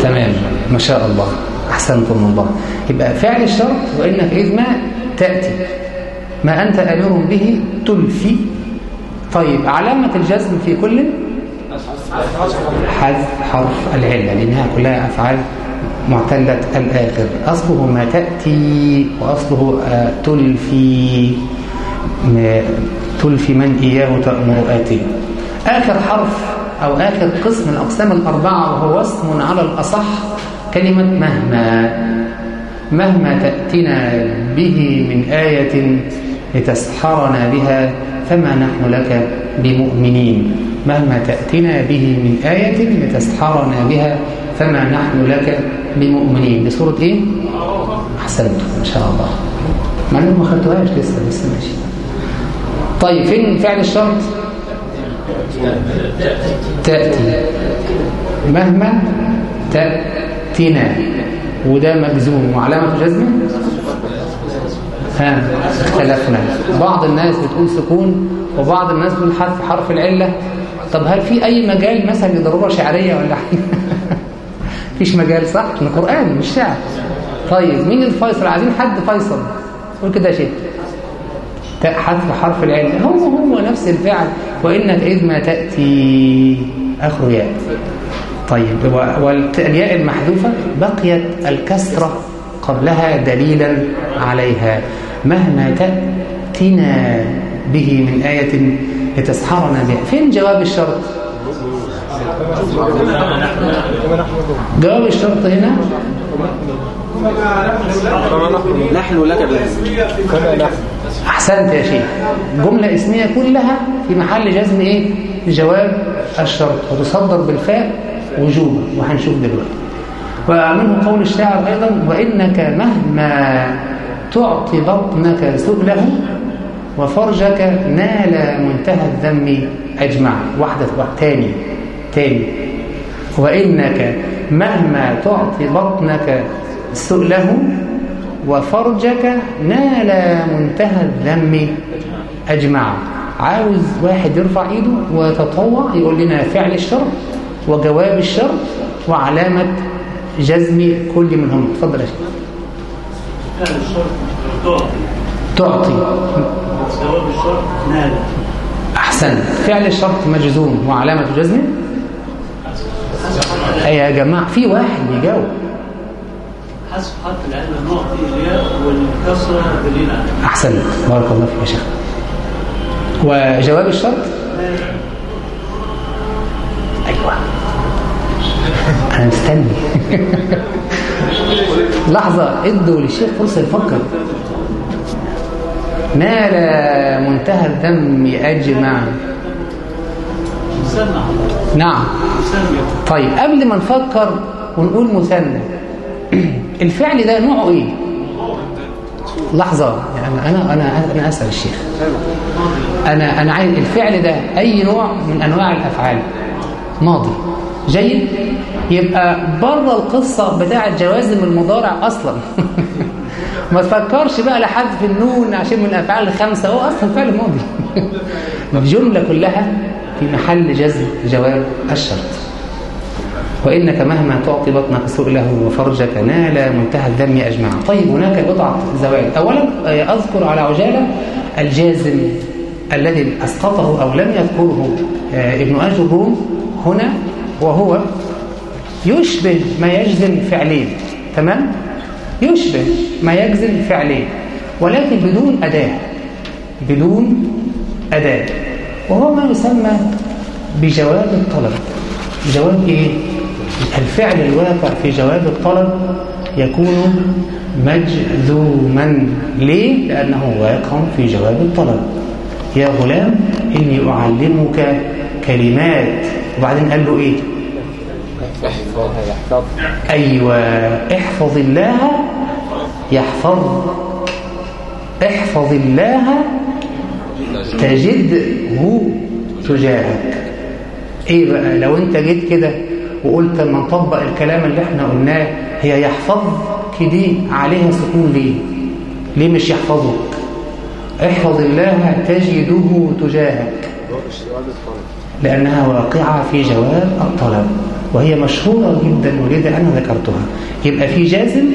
تمام. ما شاء الله. أحسنتم الله. يبقى فعل الشرط وإنك إذ ما تأتي. ما أنت أمر به تلفي. طيب علامة الجزم في كل؟ حذف حرف العلة لأنها كلها أفعال. معتلة الآخر. أصله ما تأتي وأصله آه تلفي تلفي من إياه تأمر آتيه آخر حرف أو آخر قسم من الأقسام الأربعة وهو اسم على الأصح كلمة مهما. مهما تأتنا به من آية لتسحرنا بها فما نحن لك بمؤمنين. مهما تأتنا به من آية لتسحرنا بها فما نحن لك بمؤمنين بصورة إيه؟ أحسنت إن شاء الله. مع أنه ما خدتوهاش لسه بس ماشي. طيب فين فعل الشرط؟ تأتي. مهما تأتينا. وده مجزوم. وعلامة جزمه ها اختلفنا. بعض الناس بتقول سكون وبعض الناس بتقول حرف حرف العلة. طب هل في أي مجال مثلا لضرورة شعرية ولا فيش مجال صح؟ القرآن مش شعر طيب مين الفيصل؟ عايزين حد فيصل. قول كده يا شيخ. حذف حرف العلة هو هو نفس الفعل. وإنك إذ ما تأتي آخر ياء. طيب والياء المحذوفة بقيت الكسرة قبلها دليلا عليها. مهما تأتنا به من آية لتسحرنا بها. فين جواب الشرط؟ جواب الشرط هنا؟ نحن لك نحن أحسنت يا شيخ. جملة اسمية كلها في محل جزم إيه؟ جواب الشرط. وتصدر بالفاء وجوبا. وهنشوف دلوقتي. ومنه قول الشاعر أيضا وإنك مهما تعطي بطنك سؤله وفرجك نال منتهى الذم أجمع واحدة تاني تاني وإنك مهما تعطي بطنك سؤله وفرجك نال منتهى الذم. أجمع. عاوز واحد يرفع إيده ويتطوع يقول لنا فعل الشرط وجواب الشرط وعلامة جزم كل منهم. اتفضل يا شيخ. فعل الشرط تعطي. تعطي. جواب الشرط نال. أحسن. فعل الشرط مجزوم وعلامة جزمه يا جماعة؟ في واحد بيجاوب. حسب حرف العلة نعطي الياء والكسرة دليل عليه أحسن. بارك الله فيك يا شيخ. وجواب الشرط؟ أيوة. أنا مستني. لحظة ادوا للشيخ فرصة يفكر. نال منتهى الذم أجمع مثنى نعم. مثنى طيب قبل ما نفكر ونقول مثنى الفعل ده نوعه إيه؟ لحظة يعني أنا أنا أنا أسأل الشيخ. أنا أنا عايز الفعل ده أي نوع من أنواع الأفعال. ماضي. جيد؟ يبقى بره القصة بتاعة جوازم المضارع أصلا. ما تفكرش بقى لحذف النون عشان من الأفعال الخمسة هو أصلا فعل ماضي. الجملة كلها في محل جزم جواب الشرط. وإنك مهما تعطي بطنك سؤله وفرجك نال منتهى الذم أجمعا. طيب هناك بضعة زوائد أولا أذكر على عجالة الجازم الذي أسقطه أو لم يذكره آه، ابن أجر الروم هنا وهو يشبه ما يجزم فعلين تمام؟ يشبه ما يجزم فعلين ولكن بدون أداة. بدون أداة. وهو ما يسمى بجواب الطلب جواب إيه؟ الفعل الواقع في جواب الطلب يكون مجذوما ليه؟ لأنه واقع في جواب الطلب يا غلام إني أعلمك كلمات وبعدين قال له إيه؟ أيوة احفظ الله يحفظ احفظ الله تجده تجاهك. إيه بقى؟ لو أنت جيت كده وقلت لما نطبق الكلام اللي إحنا قلناه هي يحفظ كدي عليها سكون ليه؟ ليه مش يحفظك؟ احفظ الله تجده تجاهك. لأنها واقعة في جواب الطلب وهي مشهورة جدا ولذا أنا ذكرتها. يبقى في جازم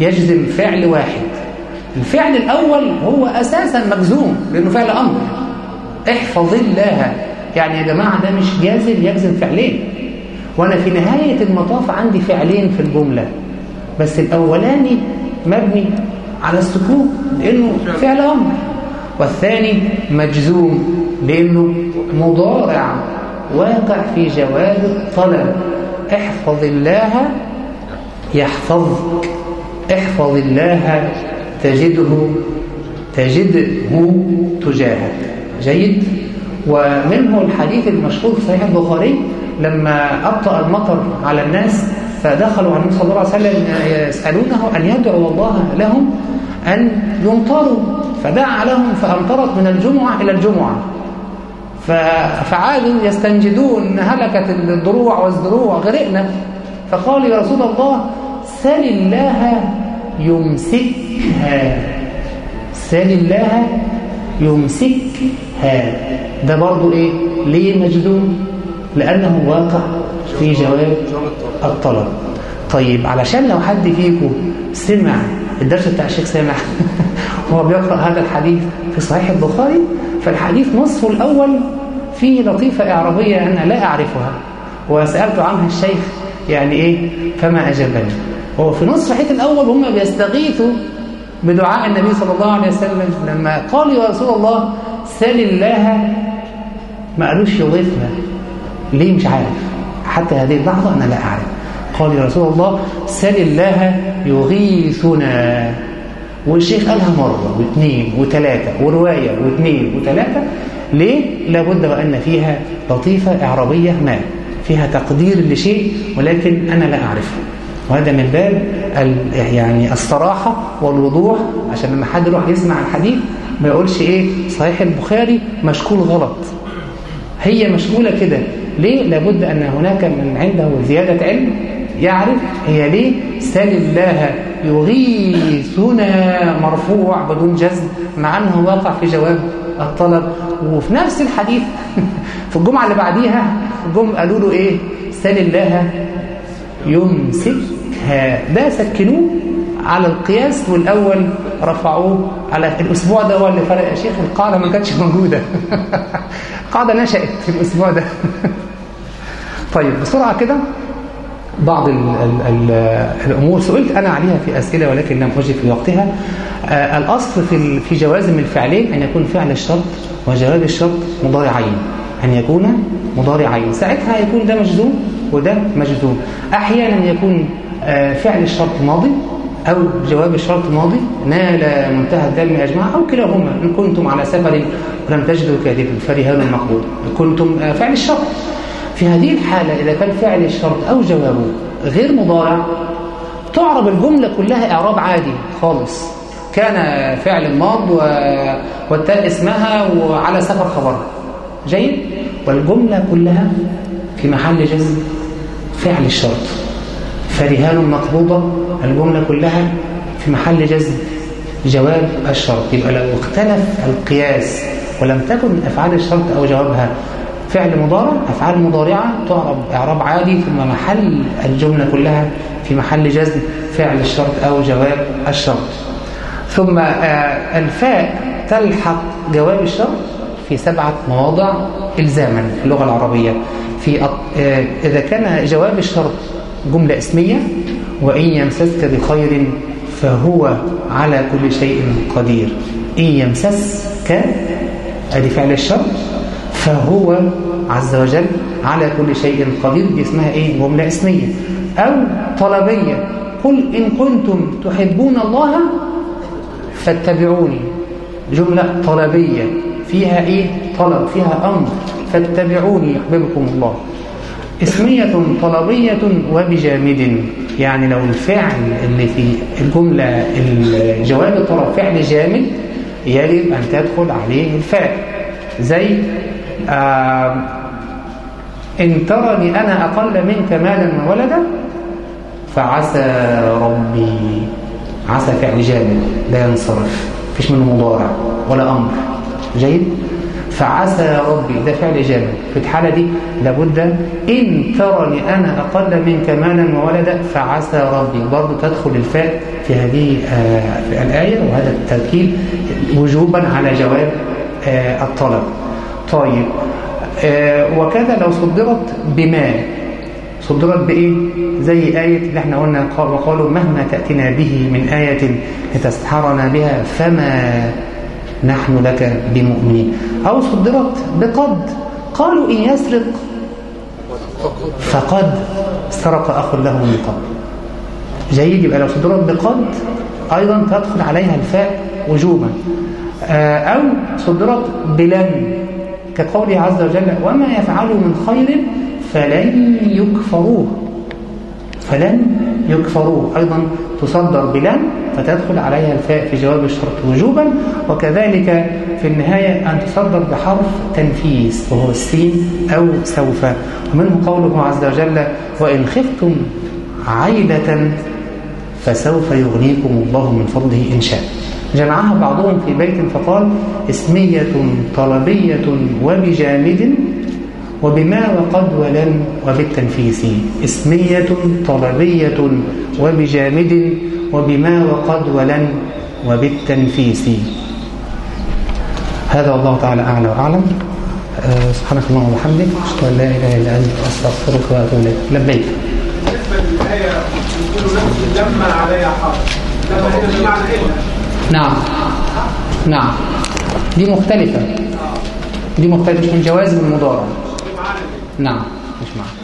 يجزم فعل واحد. الفعل الأول هو أساسا مجزوم لأنه فعل أمر. احفظ الله. يعني يا جماعة ده مش جازم يجزم فعلين. وأنا في نهاية المطاف عندي فعلين في الجملة. بس الأولاني مبني على السكون لأنه فعل أمر. والثاني مجزوم لأنه مضارع واقع في جواب الطلب. احفظ الله يحفظك. احفظ الله تجده تجده تجاهك جيد. ومنه الحديث المشهور في صحيح البخاري لما أبطأ المطر على الناس فدخلوا على النبي صلى الله عليه وسلم يسألونه أن يدعو الله لهم أن يمطروا. فدعا لهم فأمطرت من الجمعة إلى الجمعة. فعادوا يستنجدون هلكت الضروع والزروع غرقنا. فقالوا يا رسول الله سل الله يمسكها. سل الله يمسكها. ده برضو إيه؟ ليه مجدوم لأنه واقع في جواب الطلب. طيب علشان لو حد فيكم سمع الدرس بتاع الشيخ سامح هو بيقرأ هذا الحديث في صحيح البخاري فالحديث نصفه الأول فيه لطيفة إعرابية أنا لا أعرفها وسألت عنها الشيخ يعني إيه؟ فما أجابني. هو في نصف الحديث الأول هم بيستغيثوا بدعاء النبي صلى الله عليه وسلم لما قال يا رسول الله سل الله. ما قالوش يضيفنا ليه؟ مش عارف. حتى هذه اللحظة أنا لا أعرف. قال يا رسول الله سل الله يغيثنا. والشيخ قالها مرة واثنين وثلاثة ورواية واثنين وثلاثة. ليه؟ لابد وأن فيها لطيفة إعرابية ما فيها تقدير لشيء ولكن أنا لا أعرفه. وهذا من باب يعني الصراحة والوضوح عشان لما حد يروح يسمع الحديث ما يقولش إيه صحيح البخاري مشكول غلط. هي مشغولة كده. ليه؟ لابد أن هناك من عنده زيادة علم يعرف هي ليه سل الله يغيثنا مرفوع بدون جزم مع أنه واقع في جواب الطلب. وفي نفس الحديث في الجمعة اللي بعديها جم قالوا له إيه؟ سل الله يمسكها ده سكنوه على القياس والأول رفعوه على الأسبوع ده هو اللي فرق يا شيخ القاعدة ما كانتش موجودة. قاعدة نشأت في الأسبوع ده. طيب بسرعة كده بعض ال ال ال الأمور. سئلت أنا عليها في أسئلة ولكن لم أجب في وقتها. آه الأصل في في جوازم الفعلين أن يكون فعل الشرط وجواب الشرط مضارعين. أن يكون مضارعين. ساعتها يكون ده مجزوم وده مجزوم. أحيانا يكون فعل الشرط ماضي أو جواب الشرط ماضي نال منتهى الذم أجمع أو كلاهما إن كنتم على سفر ولم تجدوا كاذبا فرهان مقبول. كنتم آه فعل الشرط. في هذه الحالة إذا كان فعل الشرط أو جوابه غير مضارع تعرب الجملة كلها إعراب عادي خالص. كان فعل ماض و... والتاء اسمها وعلى سفر خبرها جيد؟ والجملة كلها في محل جزم فعل الشرط. فرهان مقبوضة الجملة كلها في محل جزم. جواب الشرط. يبقى لو اختلف القياس ولم تكن أفعال الشرط أو جوابها فعل مضارع أفعال مضارعة تعرب إعراب عادي ثم محل الجملة كلها في محل جزم فعل الشرط أو جواب الشرط. ثم آه، الفاء تلحق جواب الشرط في سبعة مواضع إلزاما في اللغة العربية. في آه، إذا كان جواب الشرط جملة اسمية وإن يمسسك بخير فهو على كل شيء قدير. إن يمسسك أدي فعل الشرط فهو عز وجل على كل شيء قدير دي اسمها إيه؟ جملة اسمية. أو طلبية قل إن كنتم تحبون الله فاتبعوني. جملة طلبية فيها إيه؟ طلب فيها أمر فاتبعوني يحببكم الله. اسمية طلبية وبجامد. يعني لو الفعل اللي في الجملة الجواب الطلب فعل جامد يجب أن تدخل عليه الفاء زي آه إن ترني أنا أقل منك مالا وولدا فعسى ربي عسى فعل جامد لا ينصرف فيش منه مضارع ولا أمر. جيد؟ فعسى ربي ده فعل جامد في الحالة دي لابد إن ترني أنا أقل منك مالا وولدا فعسى ربي. برضو تدخل الفاء في هذه آه في الآية وهذا التركيب وجوبا على جواب آه الطلب. طيب آه وكذا لو صدرت بما. صدرت بإيه؟ زي آية اللي إحنا قلنا قال وقالوا مهما تأتنا به من آية لتسحرنا بها فما نحن لك بمؤمنين. أو صدرت بقد. قالوا إن يسرق. فقد سرق أخ له من قبل. جيد يبقى لو صدرت بقد أيضا تدخل عليها الفاء وجوبا. أو صدرت بلن كقوله عز وجل وما يفعلوا من خير فلن يكفروه. فلن يكفروه. أيضا تصدر بلن فتدخل عليها الفاء في جواب الشرط وجوبا وكذلك في النهاية أن تصدر بحرف تنفيس وهو السين أو سوف. ومنه قوله عز وجل وإن خفتم عيلة فسوف يغنيكم الله من فضله إن شاء. جمعها بعضهم في بيت فقال اسمية طلبية وبجامد وبما وقد ولن وبالتنفيس اسمية طلبية وبجامد وبما وقد ولن وبالتنفيس. هذا والله تعالى أعلى وأعلم. أه سبحانك اللهم وبحمدك أشهد أن لا إله إلا أنت أستغفرك وأتوب إليك. لبيك. بالنسبة للآية لما لما نعم. نعم. دي مختلفة. دي مختلفة. من جواز المضارع نعم. مش معنى